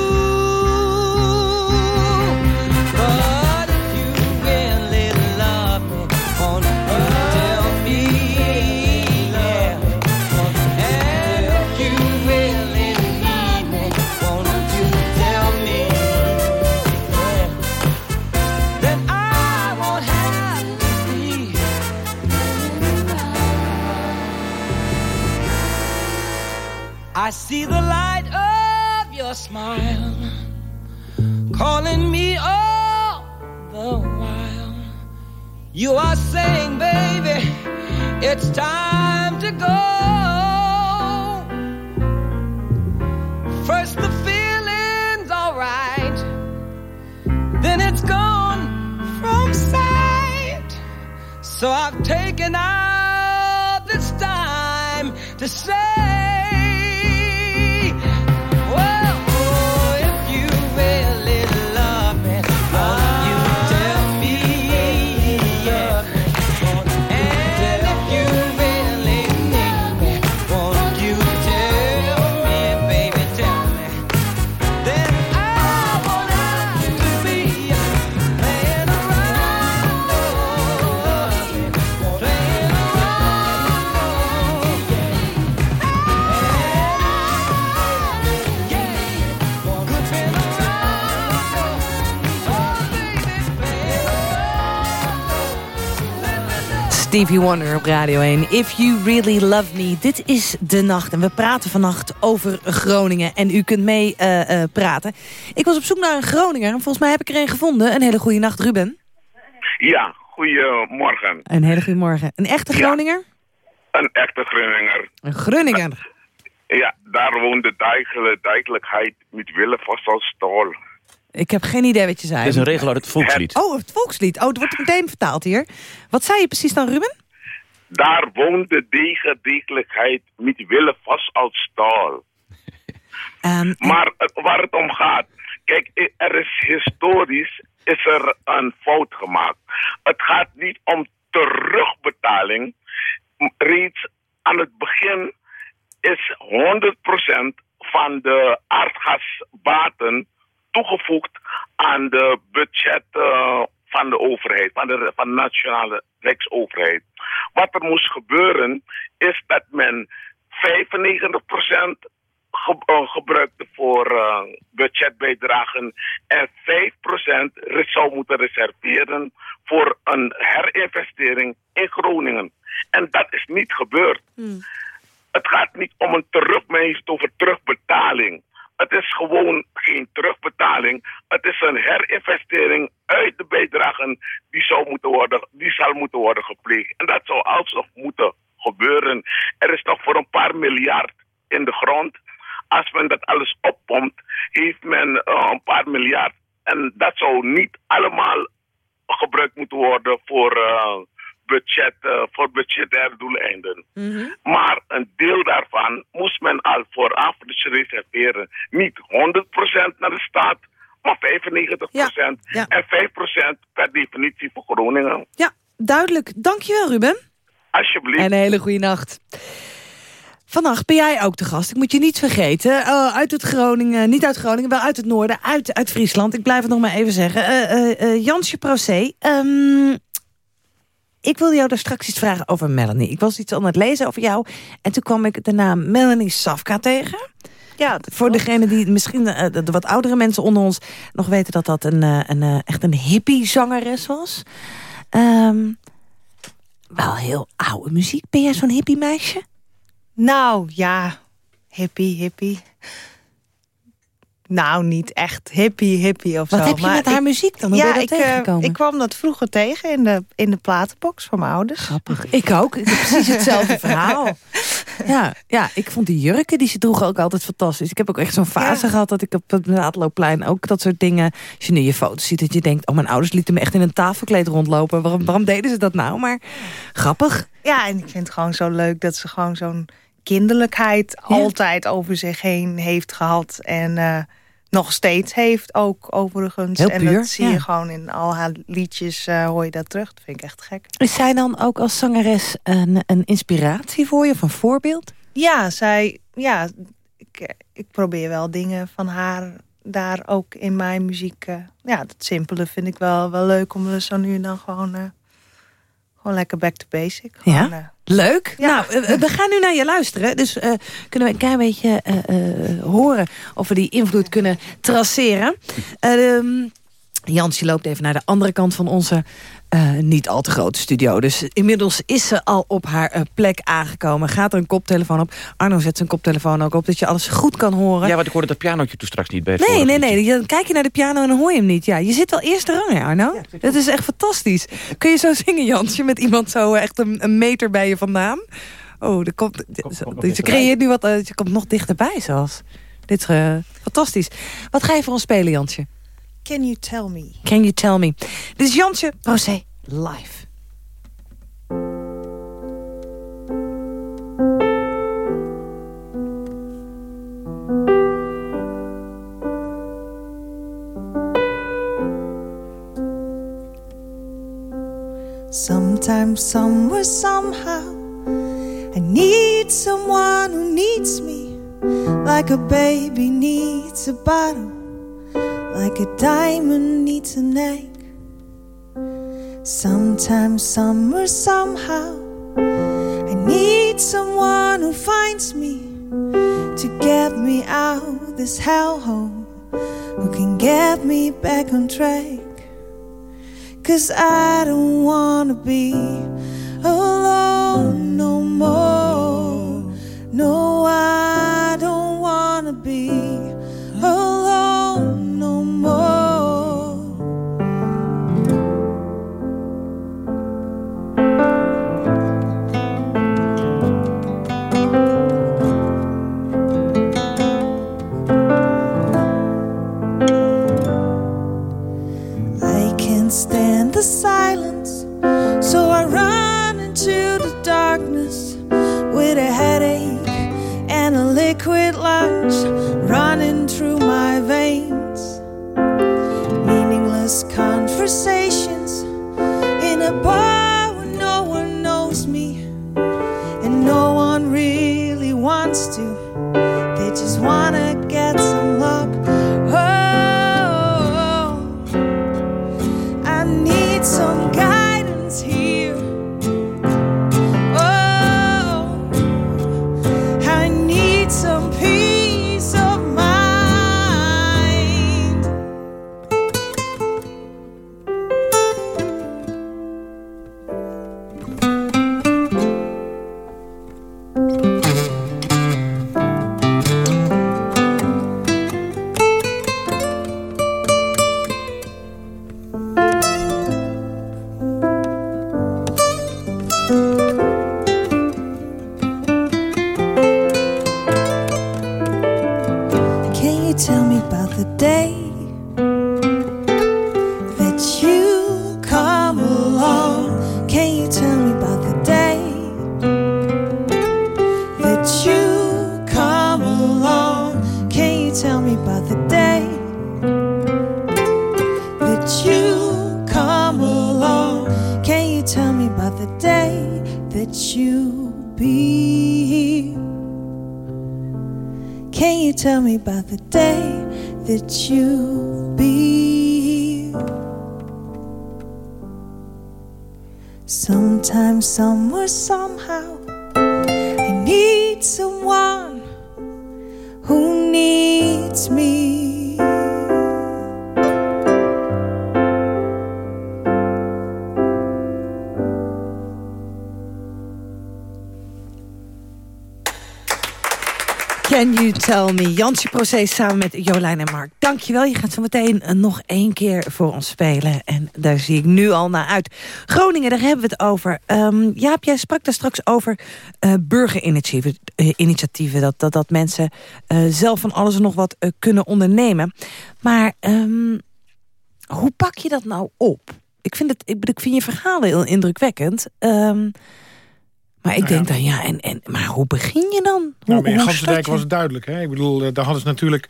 See the light of your smile calling me all the while. You are saying, baby, it's time to go. First the feeling's alright, then it's gone from sight. So I've taken out Stevie Wonder op Radio 1. If You Really Love Me. Dit is de nacht en we praten vannacht over Groningen. En u kunt mee eh, eh, praten. Ik was op zoek naar een Groninger en volgens mij heb ik er een gevonden. Een hele goede nacht, Ruben. Ja, goedemorgen. Een hele goede morgen. Een echte Groninger? Een echte Groninger. Een Groninger. Ja, daar woont de dijkele, dijkelijkheid met Willem vast als stol. Ik heb geen idee wat je zei. Dit is een regel uit het volkslied. Oh, het volkslied. Oh, het wordt meteen vertaald hier. Wat zei je precies dan, Ruben? Daar woont de degen degelijkheid met Willem vast als stal. Ehm, Maar het- waar het om gaat, kijk, er is historisch is er een fout gemaakt. Het gaat niet om terugbetaling. Reeds aan het begin is 100% van de aardgasbaten toegevoegd aan de budget eh, van de overheid, van de, van de nationale rijksoverheid. Wat er moest gebeuren is dat men 95% ge eh, gebruikte voor eh, budgetbijdragen en 5% re- zou moeten reserveren voor een herinvestering in Groningen. En dat is niet gebeurd. Het gaat niet om een terug, men heeft het over terugbetaling. Het is gewoon geen terugbetaling. Het is een herinvestering uit de bijdragen die, zou moeten worden, die zal moeten worden gepleegd. En dat zou alsnog moeten gebeuren. Er is nog voor een paar miljard in de grond. Als men dat alles oppompt, heeft men eh, een paar miljard. En dat zou niet allemaal gebruikt moeten worden voor, eh, budget, eh, voor budgetaire doeleinden. Maar een deel daarvan moest men al vooraf dus reserveren. Niet 100% naar de staat, maar 95%. En 5% per definitie voor Groningen. Ja, duidelijk. Dankjewel, Ruben. Alsjeblieft. En een hele goede nacht. Vannacht ben jij ook de gast. Ik moet je niet vergeten. Eh, uit het Groningen, niet uit Groningen, wel uit het noorden, uit, uit Friesland. Ik blijf het nog maar even zeggen. Eh, eh, eh, Jansje Procé. ehm, ik wilde jou daar straks iets vragen over Melanie. Ik was iets aan het lezen over jou. En toen kwam ik de naam Melanie Safka tegen. Ja, Voor degene die misschien, eh, de, de wat oudere mensen onder ons... nog weten dat dat een, eh, een, eh, echt een hippie-zangeres was. Ehm, wel heel oude muziek. Ben jij zo'n hippie-meisje? Nou, ja. Hippie, hippie. Nou, niet echt hippie, hippie of Wat zo. heb je maar met haar muziek dan? Hoe ja, ben je ik, dat eh, ik kwam dat vroeger tegen in de, in de platenbox van mijn ouders. Grappig. Ik ook. Ik heb precies hetzelfde verhaal. Ja, ja, ik vond die jurken die ze droegen ook altijd fantastisch. Ik heb ook echt zo'n fase gehad dat ik op het Raadloopplein ook dat soort dingen... Als je nu je foto's ziet, dat je denkt... oh, mijn ouders lieten me echt in een tafelkleed rondlopen. Waarom, waarom deden ze dat nou? Maar grappig. Ja, en ik vind het gewoon zo leuk dat ze gewoon zo'n kinderlijkheid altijd over zich heen heeft gehad. En eh, nog steeds heeft ook overigens. Heel en puur, dat zie ja. je gewoon in al haar liedjes, eh, hoor je dat terug. Dat vind ik echt gek. Is zij dan ook als zangeres een, een inspiratie voor je of een voorbeeld? Ja, zij, ja ik, ik probeer wel dingen van haar daar ook in mijn muziek. eh, ja, dat simpele vind ik wel, wel leuk om er zo nu en dan gewoon, gewoon lekker back to basic. Gewoon, Ja? Eh, Leuk. Nou, eh, we gaan nu naar je luisteren. Dus eh, kunnen we een klein beetje eh, eh, horen of we die invloed kunnen traceren. Ehm Jansje loopt even naar de andere kant van onze eh, niet al te grote studio. Dus inmiddels is ze al op haar eh, plek aangekomen. Gaat er een koptelefoon op. Arno zet zijn koptelefoon ook op, dat je alles goed kan horen. Ja, want ik hoorde dat pianootje toen straks niet bij het Nee, nee, nee. Dan kijk je naar de piano en dan hoor je hem niet. Ja, je zit wel eerste rang, hè, Arno? dat is echt fantastisch. Kun je zo zingen, Jansje, met iemand zo eh, echt een, een meter bij je vandaan? Oh, er komt, je creëert nu wat, eh, je komt nog dichterbij zelfs. Dit is fantastisch. Wat ga je voor ons spelen, Jansje? Can you tell me? Can you tell me? Dit is Jansje Procé live. Sometimes, somewhere, somehow, I need someone who needs me, like a baby needs a bottle, like a diamond needs an egg. Sometimes, somewhere, somehow, I need someone who finds me to get me out this hellhole, who can get me back on track. Cause I don't wanna be alone no more. No, I silence, so I run into the darkness with a headache and a liquid lunch running through my veins. Meaningless conversations in a bar Tell Me? Proces samen met Jolijn en Mark. Dankjewel, je gaat zo meteen eh, nog één keer voor ons spelen. En daar zie ik nu al naar uit. Groningen, daar hebben we het over. Ehm, Jaap, jij sprak daar straks over eh, burgerinitiatieven. initiatieven, dat, dat, dat mensen eh, zelf van alles en nog wat kunnen ondernemen. Maar ehm, hoe pak je dat nou op? Ik vind, het, ik, ik vind je verhaal heel indrukwekkend. Ehm, Maar ik denk dan, ja, en, en, maar hoe begin je dan? Hoe, Nou, in Gansendijk was het duidelijk. Hè? Ik bedoel, eh, daar hadden ze natuurlijk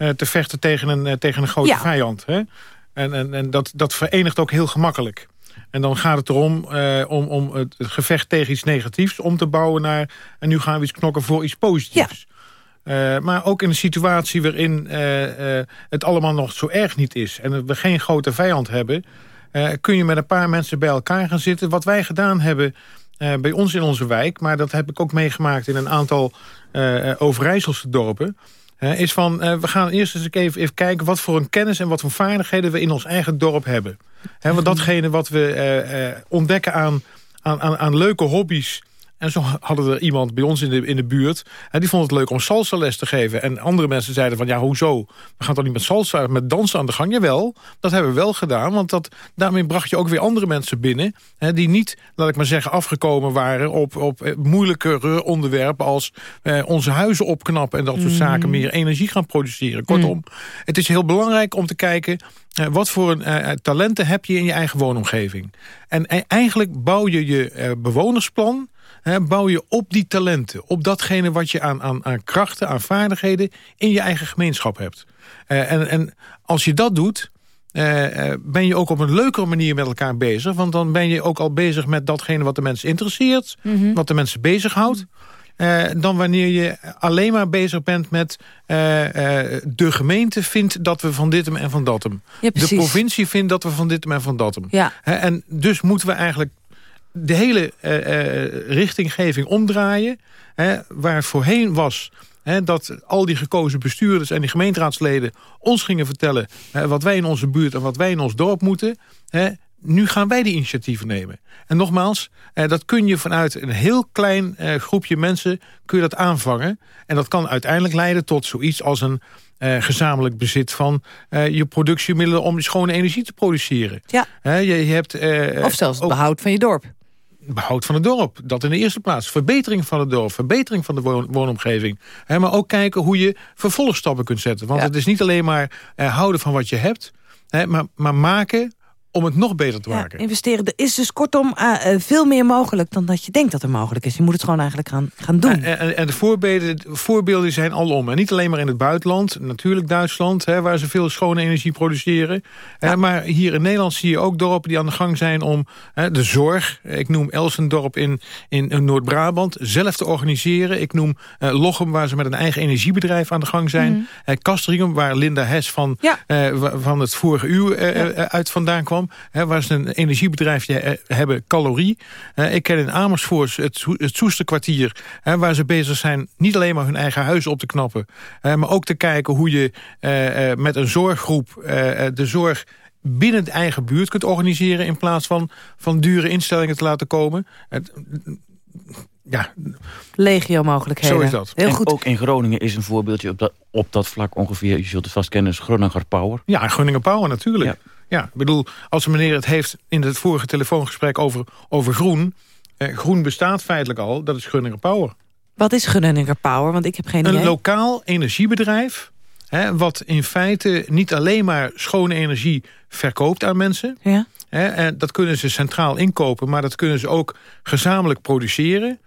eh, te vechten tegen een, eh, tegen een grote Ja. vijand. Hè? En, en, en dat, dat verenigt ook heel gemakkelijk. En dan gaat het erom eh, om, om het gevecht tegen iets negatiefs om te bouwen naar... en nu gaan we iets knokken voor iets positiefs. Maar ook in een situatie waarin het allemaal nog zo erg niet is... en we geen grote vijand hebben... kun je met een paar mensen bij elkaar gaan zitten. Wat wij gedaan hebben eh, bij ons in onze wijk... maar dat heb ik ook meegemaakt in een aantal eh, Overijsselse dorpen... is van, we gaan eerst eens even, even kijken... wat voor een kennis en wat voor vaardigheden we in ons eigen dorp hebben. Hè, want datgene wat we ontdekken aan, aan, aan, aan leuke hobby's... En zo hadden we iemand bij ons in de, in de buurt... en die vond het leuk om salsa les te geven. En andere mensen zeiden van, ja, hoezo? We gaan toch niet met salsa, met dansen aan de gang? Jawel, dat hebben we wel gedaan. Want dat, daarmee bracht je ook weer andere mensen binnen... Hè, die niet, laat ik maar zeggen, afgekomen waren... op, op eh, moeilijkere onderwerpen als eh, onze huizen opknappen... en dat soort Mm. zaken, meer energie gaan produceren. Kortom, het is heel belangrijk om te kijken... eh, wat voor een, eh, talenten heb je in je eigen woonomgeving. En eigenlijk bouw je je eh, bewonersplan hè, bouw je op die talenten. Op datgene wat je aan, aan, aan krachten, aan vaardigheden... in je eigen gemeenschap hebt. Eh, en, en als je dat doet... eh, eh, ben je ook op een leukere manier met elkaar bezig. Want dan ben je ook al bezig met datgene wat de mensen interesseert. Mhm. Wat de mensen bezighoudt. eh, dan wanneer je alleen maar bezig bent met... de gemeente vindt dat we van dit en van dat hem. Ja, de provincie vindt dat we van dit en van dat hem. Ja. En dus moeten we eigenlijk de hele eh, eh, richtinggeving omdraaien. Hè, waar voorheen was hè, dat al die gekozen bestuurders en die gemeenteraadsleden... ons gingen vertellen hè, wat wij in onze buurt en wat wij in ons dorp moeten. Hè, nu gaan wij die initiatieven nemen. En nogmaals, eh, dat kun je vanuit een heel klein eh, groepje mensen kun je dat aanvangen. En dat kan uiteindelijk leiden tot zoiets als een eh, gezamenlijk bezit van eh, je productiemiddelen om schone energie te produceren. Ja. Je, je hebt, eh, Of zelfs het behoud van je dorp. Behoud van het dorp. Dat in de eerste plaats. Verbetering van het dorp. Verbetering van de woon- woonomgeving. Maar ook kijken hoe je vervolgstappen kunt zetten. Want het is niet alleen maar eh, houden van wat je hebt. Maar, maar maken om het nog beter te maken. Investeren, er is dus kortom eh, eh, veel meer mogelijk dan dat je denkt dat er mogelijk is. Je moet het gewoon eigenlijk gaan, gaan doen. En, en, en de voorbeelden, de voorbeelden zijn alom. En niet alleen maar in het buitenland. Natuurlijk Duitsland, hè, waar ze veel schone energie produceren. Hè, maar hier in Nederland zie je ook dorpen die aan de gang zijn om hè, de zorg... ik noem Elsendorp in, in Noord-Brabant, zelf te organiseren. Ik noem eh, Lochem, waar ze met een eigen energiebedrijf aan de gang zijn. Eh, Castricum, waar Linda Hes van, eh, van het vorige uur eh, eh, uit vandaan kwam. Hè, waar ze een energiebedrijfje eh, hebben, Calorie. Eh, ik ken in Amersfoort het, het Soesterkwartier... hè, waar ze bezig zijn niet alleen maar hun eigen huis op te knappen... eh, maar ook te kijken hoe je eh, eh, met een zorggroep eh, eh, de zorg binnen de eigen buurt kunt organiseren... in plaats van, van dure instellingen te laten komen. Het- ja, Legio mogelijkheden. Zo is dat. Heel en goed. ook in Groningen is een voorbeeldje op dat, op dat vlak ongeveer... je zult het vast kennen, is Groninger Power. Ja, Groningen Power natuurlijk. Ja. Ik bedoel, als meneer het heeft in het vorige telefoongesprek over, over groen... Eh, groen bestaat feitelijk al, dat is Groningen Power. Wat is Gunninger Power? Want ik heb geen Een idee. lokaal energiebedrijf... Hè, wat in feite niet alleen maar schone energie verkoopt aan mensen. Ja. Hè, en dat kunnen ze centraal inkopen, maar dat kunnen ze ook gezamenlijk produceren.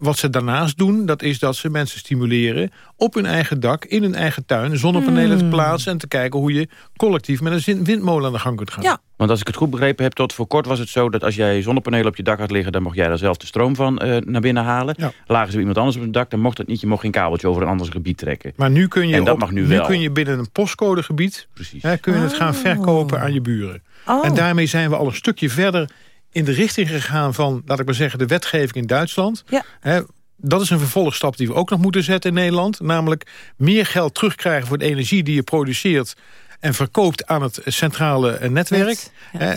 Wat ze daarnaast doen, dat is dat ze mensen stimuleren... op hun eigen dak, in hun eigen tuin, zonnepanelen te Hmm. plaatsen... en te kijken hoe je collectief met een zin- windmolen aan de gang kunt gaan. Ja. Want als ik het goed begrepen heb, tot voor kort was het zo... dat als jij zonnepanelen op je dak had liggen... dan mocht jij daar zelf de stroom van eh, naar binnen halen. Lagen ze bij iemand anders op het dak, dan mocht het niet. Je mocht geen kabeltje over een ander gebied trekken. Maar nu kun je, en dat op- mag nu wel. kun je binnen een postcodegebied... Hè, kun je het gaan verkopen aan je buren. Oh. En daarmee zijn we al een stukje verder in de richting gegaan van... laat ik maar zeggen, de wetgeving in Duitsland. Ja. Hè, dat is een vervolgstap die we ook nog moeten zetten in Nederland. Namelijk meer geld terugkrijgen voor de energie die je produceert... en verkoopt aan het centrale eh, netwerk. Hè,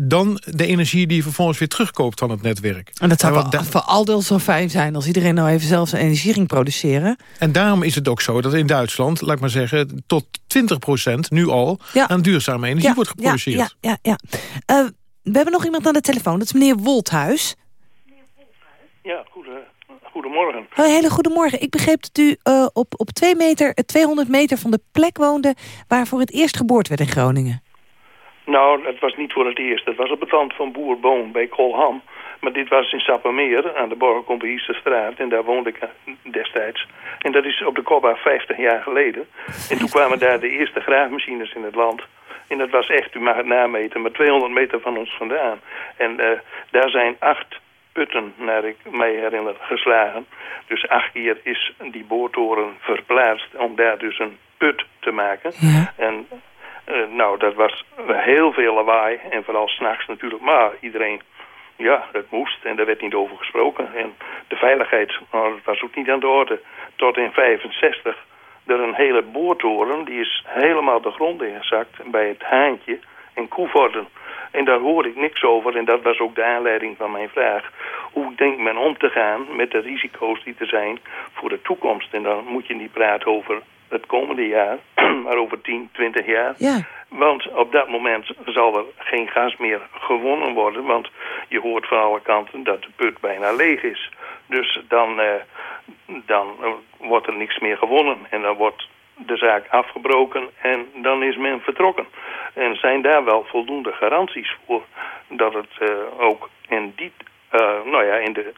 dan de energie die je vervolgens weer terugkoopt van het netwerk. En dat zou En wel voor Aldel zo fijn zijn als iedereen nou even zelf zijn energie ging produceren. En daarom is het ook zo dat in Duitsland, laat ik maar zeggen... tot 20% nu al aan duurzame energie Ja, wordt geproduceerd. Ja, ja, ja. ja. Eh, we hebben nog iemand aan de telefoon. Dat is meneer Wolthuis. Ja, goede, goedemorgen. Een hele goede morgen. Ik begreep dat u eh, op, op twee meter, eh, 200 meter van de plek woonde... waar voor het eerst geboord werd in Groningen. Nou, het was niet voor het eerst. Het was op het land van Boerboom bij Kolham. Maar dit was in Sappemeer, aan de Borgenkompeniesterstraat. En daar woonde ik destijds. En dat is op de Kobba 50 jaar geleden. En toen kwamen daar de eerste graafmachines in het land. En dat was echt, u mag het nameten, maar 200 meter van ons vandaan. En uh, daar zijn acht putten, naar ik mij herinner, geslagen. Dus acht keer is die boortoren verplaatst om daar dus een put te maken. Ja. En uh, nou, dat was heel veel lawaai. En vooral s'nachts natuurlijk. Maar iedereen, ja, dat moest. En daar werd niet over gesproken. En de veiligheid nou, dat was ook niet aan de orde. Tot in 65 er een hele boortoren, die is helemaal de grond ingezakt bij het Haantje in Koevorden. En daar hoor ik niks over en dat was ook de aanleiding van mijn vraag. Hoe denkt men om te gaan met de risico's die er zijn voor de toekomst? En dan moet je niet praten over het komende jaar, maar over 10, 20 jaar. Ja. Want op dat moment zal er geen gas meer gewonnen worden, want je hoort van alle kanten dat de put bijna leeg is. Dus dan, uh, dan uh, wordt er niks meer gewonnen en dan wordt de zaak afgebroken en dan is men vertrokken. En zijn daar wel voldoende garanties voor dat het uh, ook in die, nou ja, in de,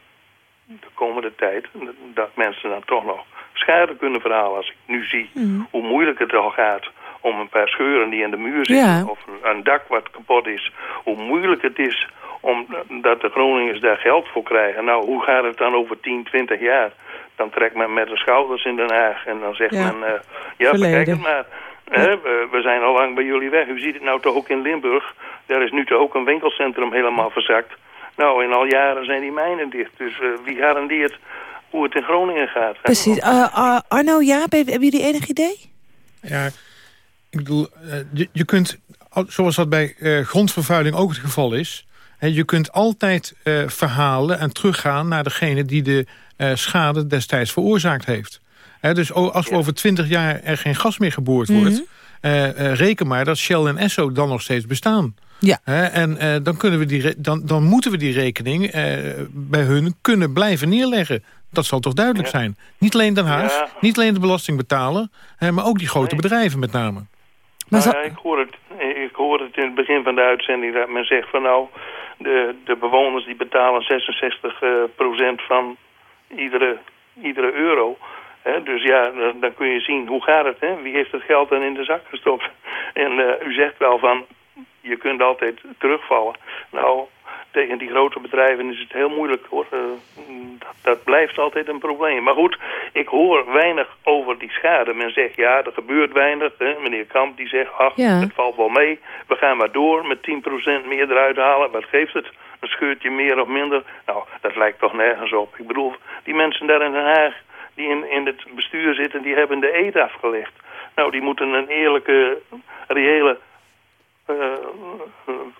de komende tijd, dat mensen dan toch nog schade kunnen verhalen. Als ik nu zie mm. hoe moeilijk het al gaat om een paar scheuren die in de muur zitten... Ja. of een dak wat kapot is, hoe moeilijk het is omdat de Groningers daar geld voor krijgen. Nou, hoe gaat het dan over 10, 20 jaar? Dan trekt men met de schouders in Den Haag en dan zegt Ja. men... Uh, ja, bekijk het maar. Hè, we, we zijn al lang bij jullie weg. U ziet het nou toch ook in Limburg. Daar is nu toch ook een winkelcentrum helemaal verzakt. Nou, in al jaren zijn die mijnen dicht. Dus uh, wie garandeert hoe het in Groningen gaat? Precies. Uh, uh, Arno, Jaap, hebben jullie enig idee? Ja, ik bedoel, eh, je, je kunt, al- zoals dat bij eh, grondvervuiling ook het geval is... hè, je kunt altijd eh, verhalen en teruggaan naar degene die de eh, schade destijds veroorzaakt heeft. Hè, dus als we over twintig jaar er geen gas meer geboord wordt... eh, eh, reken maar dat Shell en Esso dan nog steeds bestaan. Ja. Hè, en eh, dan, kunnen we die dan, dan moeten we die rekening eh, bij hun kunnen blijven neerleggen. Dat zal toch duidelijk Ja. zijn. Niet alleen Den Haag, Ja. niet alleen de belastingbetaler... hè, maar ook die grote bedrijven met name. Maar Nou ja, ik, hoor het, ik hoor het in het begin van de uitzending dat men zegt van nou, de, de bewoners die betalen 66 eh, procent van iedere, iedere euro. Hè, dus ja, dan, dan kun je zien hoe gaat het. Hè? Wie heeft het geld dan in de zak gestopt? En eh, u zegt wel van, je kunt altijd terugvallen. Nou, tegen die grote bedrijven is het heel moeilijk hoor. Eh, dat, dat blijft altijd een probleem. Maar goed, ik hoor weinig over die schade. Men zegt ja, er gebeurt weinig. Hè? Meneer Kamp die zegt, ach, Ja. het valt wel mee. We gaan maar door met 10% meer eruit halen. Wat geeft het? Een scheurtje meer of minder? Nou, dat lijkt toch nergens op. Ik bedoel, die mensen daar in Den Haag die in, in het bestuur zitten, die hebben de eet afgelegd. Nou, die moeten een eerlijke, reële,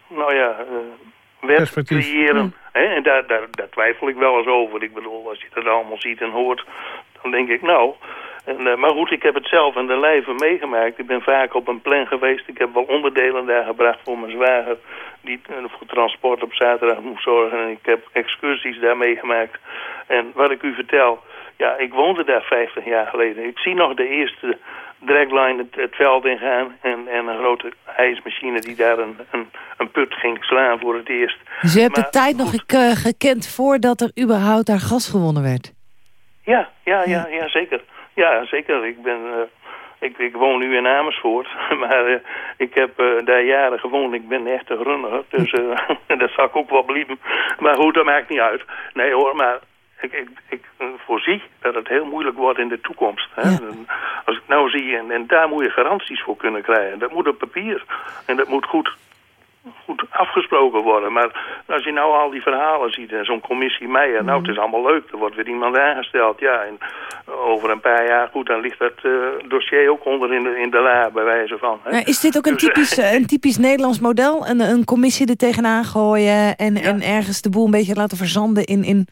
nou ja, eh, wet creëren. Hè? En daar, daar, daar twijfel ik wel eens over. Ik bedoel, als je dat allemaal ziet en hoort, dan denk ik nou... En, eh, maar goed, ik heb het zelf aan de lijve meegemaakt. Ik ben vaak op een plan geweest. Ik heb wel onderdelen daar gebracht voor mijn zwager... die eh, voor transport op zaterdag moest zorgen. En ik heb excursies daar meegemaakt. En wat ik u vertel... Ja, ik woonde daar 50 jaar geleden. Ik zie nog de eerste dragline het, het veld ingaan... En, en een grote ijsmachine die daar een, een, een put ging slaan voor het eerst. Dus je hebt de tijd nog ik, eh, gekend voordat er überhaupt daar gas gewonnen werd. Ja, ja, ja, ja, zeker. Ja, zeker. Ik ben... eh, ik, ik woon nu in Amersfoort, maar eh, ik heb daar jaren gewoond. Ik ben echt een grunner, dus dat zal ik ook wel blijven. Maar goed, dat maakt niet uit. Nee hoor, maar ik, ik, ik voorzie dat het heel moeilijk wordt in de toekomst. Hè? Als ik nou zie, en, en daar moet je garanties voor kunnen krijgen. Dat moet op papier. En dat moet goed, goed afgesproken worden. Maar als je nou al die verhalen ziet en zo'n commissie Meijer... nou, het is allemaal leuk, er wordt weer iemand aangesteld. Ja, en over een paar jaar, goed, dan ligt dat eh, dossier ook onder in de, in de la, bij wijze van. Hè? Is dit ook een Dus, eh, typisch, eh, een typisch Nederlands model? Een, een commissie er tegenaan gooien en, en ergens de boel een beetje laten verzanden in, in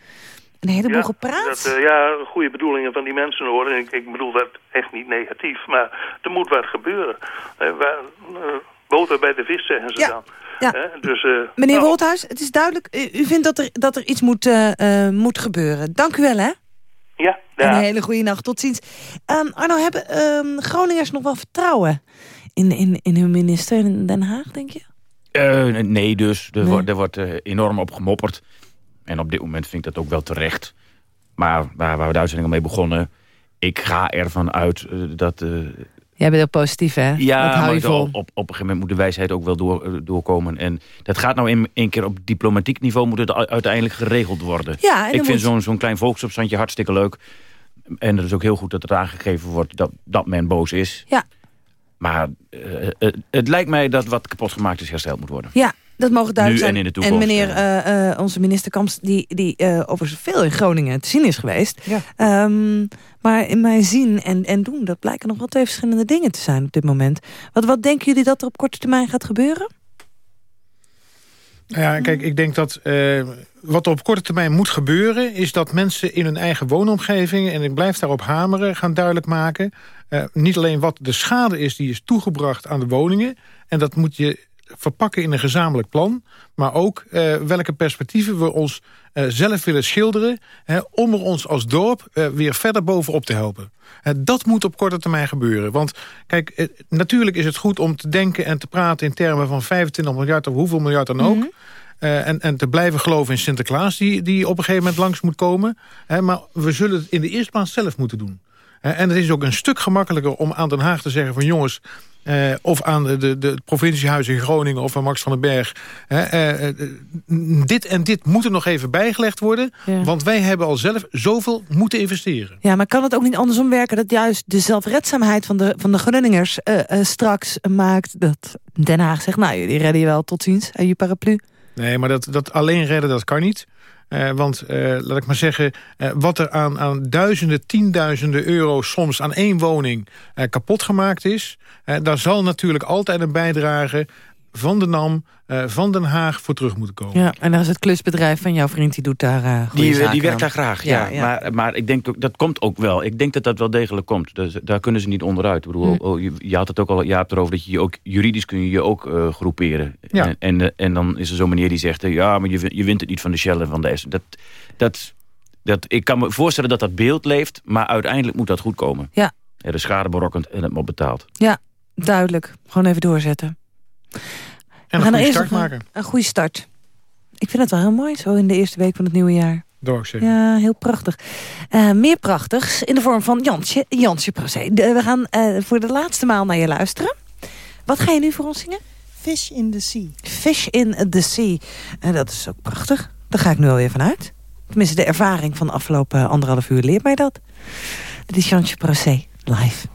een heleboel Ja, gepraat? Dat, eh, ja, goede bedoelingen van die mensen horen. Ik, ik bedoel dat echt niet negatief, maar er moet wat gebeuren. Eh, waar, eh, boter bij de vis, zeggen ze Ja, dan. ja. Hè, dus, eh, Meneer nou, Wolthuis, het is duidelijk, u, u vindt dat er, dat er iets moet, eh, eh, moet gebeuren. Dank u wel, hè? Ja, ja. een hele goede nacht. Tot ziens. Ehm, Arno, hebben ehm, Groningers nog wel vertrouwen in, in, in hun minister in Den Haag, denk je? Eh, nee, dus. Er, Nee. Wordt, er wordt eh, enorm op gemopperd. En op dit moment vind ik dat ook wel terecht. Maar waar, waar we de uitzending al mee begonnen... ik ga ervan uit eh, dat... eh, Jij bent heel positief, hè? ja, dat hou je vol. op, op, een gegeven moment moet de wijsheid ook wel door, eh, doorkomen. En dat gaat nou in één keer op diplomatiek niveau... moet het uiteindelijk geregeld worden. Ja, ik vind moet- zo'n zo'n klein volksopstandje hartstikke leuk. En het is ook heel goed dat het aangegeven wordt dat, dat men boos is. Ja. Maar het lijkt mij dat wat kapot gemaakt is hersteld moet worden. Ja, dat mogen duidelijk Nu zijn. en in de toekomst, meneer, eh, eh, onze minister Kamps, die, die eh, overigens veel in Groningen te zien is geweest. Ehm, maar in mijn zien en, en doen, dat blijken nog wel twee verschillende dingen te zijn op dit moment. Wat, wat denken jullie dat er op korte termijn gaat gebeuren? Nou Ja, kijk, ik denk dat eh, wat er op korte termijn moet gebeuren... is dat mensen in hun eigen woonomgeving... en ik blijf daarop hameren, gaan duidelijk maken... eh, niet alleen wat de schade is die is toegebracht aan de woningen... en dat moet je verpakken in een gezamenlijk plan... maar ook eh, welke perspectieven we ons eh, zelf willen schilderen... Hè, om er ons als dorp eh, weer verder bovenop te helpen. Dat moet op korte termijn gebeuren. Want kijk, natuurlijk is het goed om te denken en te praten... in termen van 25 miljard of hoeveel miljard dan ook... Eh, en, en te blijven geloven in Sinterklaas... die, die op een gegeven moment langs moet komen. Hè, maar we zullen het in de eerste plaats zelf moeten doen. Eh, en het is ook een stuk gemakkelijker om aan Den Haag te zeggen van... jongens, eh, of aan de, de, de het provinciehuis in Groningen of aan Max van den Berg... eh, dit en dit moet er nog even bijgelegd worden... Ja. want wij hebben al zelf zoveel moeten investeren. Ja, maar kan het ook niet andersom werken... dat juist de zelfredzaamheid van de, van de Groningers straks maakt... dat Den Haag zegt, nou, jullie redden je wel tot ziens, en je paraplu. Nee, maar dat, dat alleen redden, dat kan niet. Eh, want, eh, laat ik maar zeggen, eh, wat er aan, aan duizenden, tienduizenden euro's... soms aan één woning kapot gemaakt is... daar zal natuurlijk altijd een bijdrage van de NAM, eh, van Den Haag... voor terug moeten komen. Ja, en dat is het klusbedrijf van jouw vriend, die doet daar eh goede Die, zaken die werkt aan. daar graag, ja. Maar, maar ik denk ook, dat komt ook wel. Ik denk dat dat wel degelijk komt. Dus, daar kunnen ze niet onderuit. Ik bedoel, Hm. oh, je, je had het ook al, je hebt erover dat je je ook juridisch kun je je ook eh, groeperen. Ja. En, en, eh, en dan is er zo'n meneer die zegt, eh, ja, maar je, je wint het niet van de Shell en van de S. Dat, dat, dat, ik kan me voorstellen dat dat beeld leeft, maar uiteindelijk moet dat goed komen. Ja. Er is schade berokkend en het moet betaald. Ja, duidelijk. Gewoon even doorzetten. En We een gaan er goede start maken. Een, een goede start. Ik vind het wel heel mooi, zo in de eerste week van het nieuwe jaar. Door. Ja, heel prachtig. Eh, meer prachtigs in de vorm van Jansje, Jansje we gaan eh, voor de laatste maal naar je luisteren. Wat ga je nu voor ons zingen? Fish in the Sea. Fish in the Sea. En dat is ook prachtig. Daar ga ik nu alweer vanuit. Tenminste, de ervaring van de afgelopen anderhalf uur leert mij dat. Dit is Jansje Procé, live.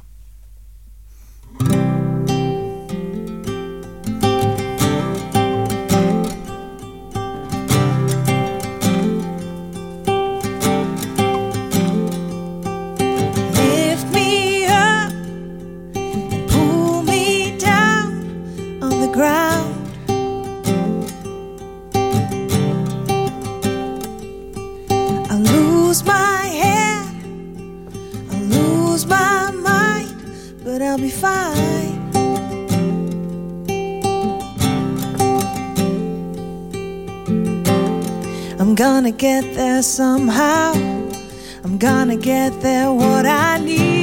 Get there somehow. I'm gonna get there what I need.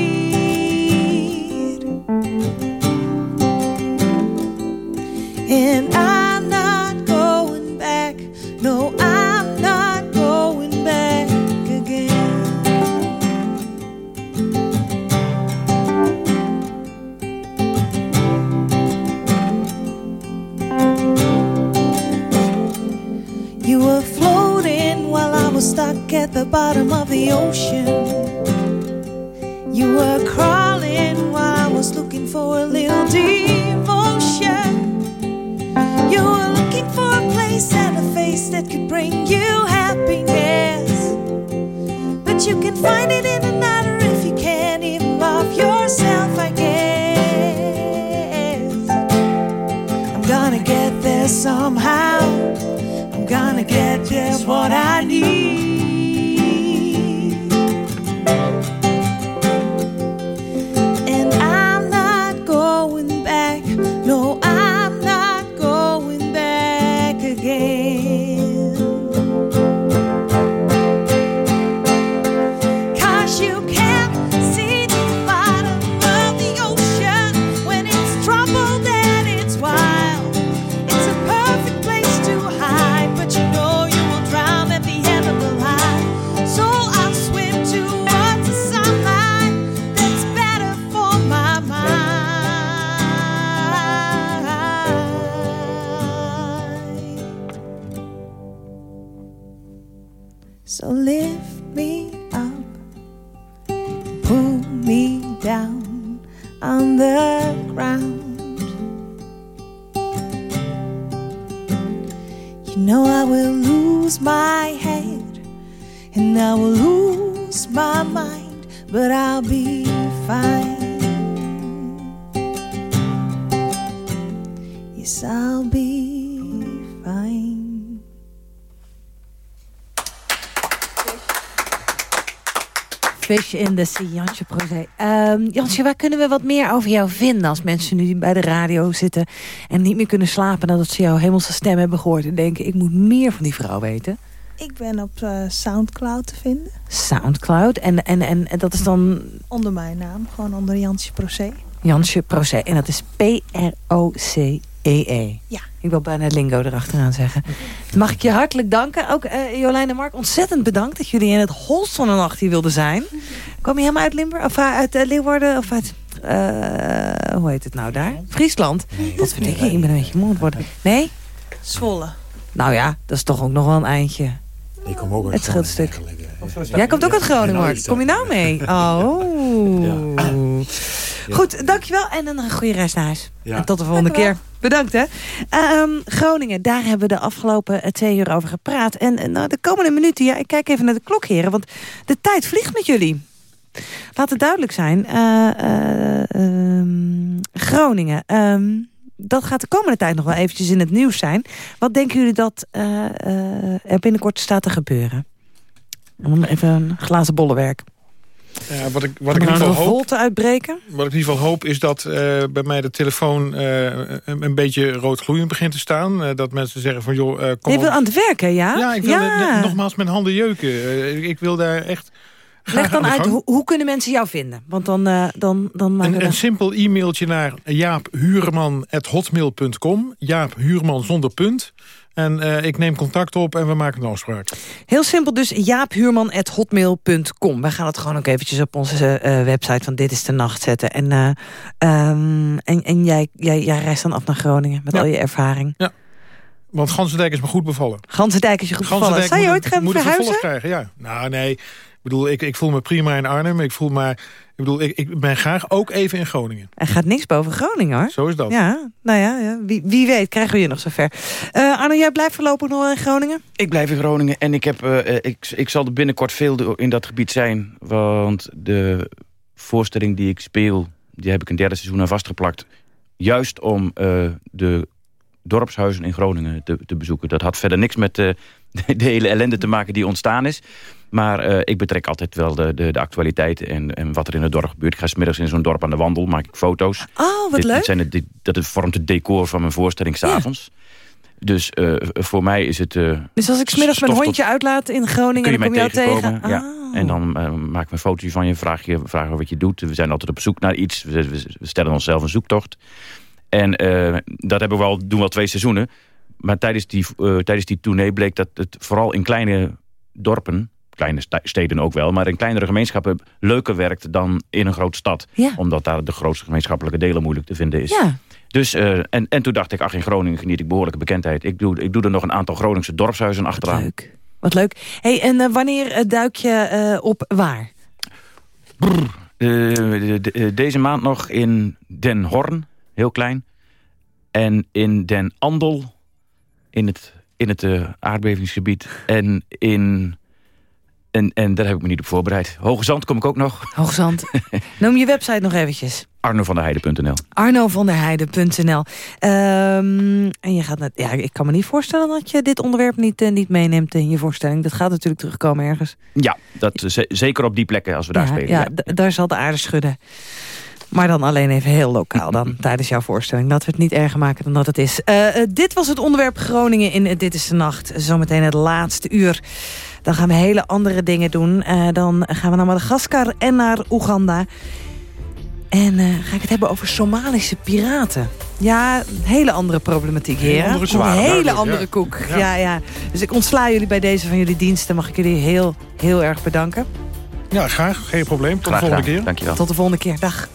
Sea, Jansje Prozé. Ehm, Jansje, waar kunnen we wat meer over jou vinden... als mensen nu bij de radio zitten en niet meer kunnen slapen... nadat ze jouw hemelse stem hebben gehoord... en denken, ik moet meer van die vrouw weten? Ik ben op eh, Soundcloud te vinden. Soundcloud. En, en, en, en dat is dan Onder mijn naam, gewoon onder Jansje Procé. Jansje Procé. En dat is P-R-O-C-E-E. Ja. Ik wil bijna lingo erachteraan zeggen. Mag ik je hartelijk danken. Ook eh, Jolijn en Mark, ontzettend bedankt... dat jullie in het holst van de nacht hier wilden zijn. Kom je helemaal uit Limburg? Of eh, uit eh, Leeuwarden? Of uit... eh, hoe heet het nou daar? Friesland? Wat vind ik? Ik ben een beetje moe worden. Nee? Zwolle. Nou ja, dat is toch ook nog wel een eindje. Ik kom ook uit Het scheelt een stuk. Groningen. Jij komt ook uit Groningen, Mark. Kom je nou mee? Oh. Goed, dankjewel. En een goede reis naar huis. Ja. En tot de volgende keer. Bedankt, hè. Ehm, Groningen, daar hebben we de afgelopen eh, twee uur over gepraat. En eh, nou, de komende minuten, ja, ik kijk even naar de klok, heren. Want de tijd vliegt met jullie. Laat het duidelijk zijn. Eh, eh, ehm, Groningen. ehm, dat gaat de komende tijd nog wel eventjes in het nieuws zijn. Wat denken jullie dat er binnenkort staat te gebeuren? Even een glazen bollenwerk. Ja, wat ik, wat ik in er ieder geval hoop... uitbreken? Wat ik in ieder geval hoop is dat eh, bij mij de telefoon eh, een, een beetje roodgloeiend begint te staan. Eh, dat mensen zeggen van joh, kom Je wil aan het werken, ja? Ja, ik wil Ja. nogmaals mijn handen jeuken. Ik, wil daar echt Leg dan uit, hoe, hoe kunnen mensen jou vinden? Want dan, eh, dan, dan maken Een, we... een simpel e-mailtje naar jaaphuurman.hotmail.com. Jaap Huurman zonder punt. En eh, ik neem contact op en we maken een afspraak. Heel simpel dus, jaaphuurman.hotmail.com. We gaan het gewoon ook eventjes op onze eh, website van Dit is de Nacht zetten. En, eh, ehm, en, en jij, jij, jij reist dan af naar Groningen met al je ervaring. Ja. Want Gansendijk is me goed bevallen. Gansendijk is je goed bevallen. Zou je ooit gaan moet verhuizen? krijgen, ja. Nou, nee. Ik bedoel, ik, ik voel me prima in Arnhem. Ik voel maar... Ik bedoel, ik, ik ben graag ook even in Groningen. Er gaat niks boven Groningen, hoor. Zo is dat. Ja, nou ja, ja. Wie, wie weet krijgen we je nog zover. Eh Arno, jij blijft voorlopig nog wel in Groningen? Ik blijf in Groningen en ik, heb, eh, ik, ik zal er binnenkort veel in dat gebied zijn. Want de voorstelling die ik speel, die heb ik een derde seizoen aan vastgeplakt. Juist om eh, de dorpshuizen in Groningen te, te bezoeken. Dat had verder niks met de hele ellende te maken die ontstaan is. Maar eh, ik betrek altijd wel de, de, de actualiteit en, en wat er in het dorp gebeurt. Ik ga smiddags in zo'n dorp aan de wandel, maak ik foto's. Oh, wat Dit- leuk. dit zijn het, dit, dat het vormt het decor van mijn voorstelling s'avonds. Dus eh, voor mij is het... eh, Dus als ik smiddags mijn tot- hondje uitlaat in Groningen... kun je dan kom je jou tegen? Ja. Ah. En dan maak ik een fotootje van je, vraag je, vraag je wat je doet. We zijn altijd op zoek naar iets. We, stellen onszelf een zoektocht. En dat hebben we al, doen we al twee seizoenen. Maar tijdens die, tijdens die tournee bleek dat het vooral in kleine dorpen... kleine steden ook wel, maar in kleinere gemeenschappen... leuker werkt dan in een grote stad. Ja. Omdat daar de grootste gemeenschappelijke delen moeilijk te vinden is. Ja. Dus, eh, en, en toen dacht ik, ach, in Groningen geniet ik behoorlijke bekendheid. Ik doe, ik doe er nog een aantal Groningse dorpshuizen achteraan. Leuk. Wat leuk. Hey, en eh, wanneer eh, duik je op waar? De- de- deze maand nog in Den Horn, heel klein. En in Den Andel, in het, in het aardbevingsgebied. En in... En, en daar heb ik me niet op voorbereid. Hoge Zand kom ik ook nog. Hoogzand. Noem je website nog eventjes. arnovanderheide.nl arnovanderheide.nl Ehm En je gaat net, ja, ik kan me niet voorstellen dat je dit onderwerp niet, eh, niet meeneemt in je voorstelling. Dat gaat natuurlijk terugkomen ergens. Ja, dat, eh, ze- zeker op die plekken als we daar ja, spelen. ja, daar zal de aarde schudden. Maar dan alleen even heel lokaal dan, tijdens jouw voorstelling. Dat we het niet erger maken dan dat het is. Eh, dit was het onderwerp Groningen in Dit is de Nacht. Zometeen het laatste uur. Dan gaan we hele andere dingen doen. Eh, dan gaan we naar Madagaskar en naar Oeganda. En eh, ga ik het hebben over Somalische piraten. Ja, een hele andere problematiek, andere koek. Een hele andere ja. koek. Ja. Ja. Ja, Dus ik ontsla jullie bij deze van jullie diensten. Mag ik jullie heel, heel erg bedanken. Ja, graag. Geen probleem. Tot de volgende keer. Dankjewel. Tot de volgende keer. Dag.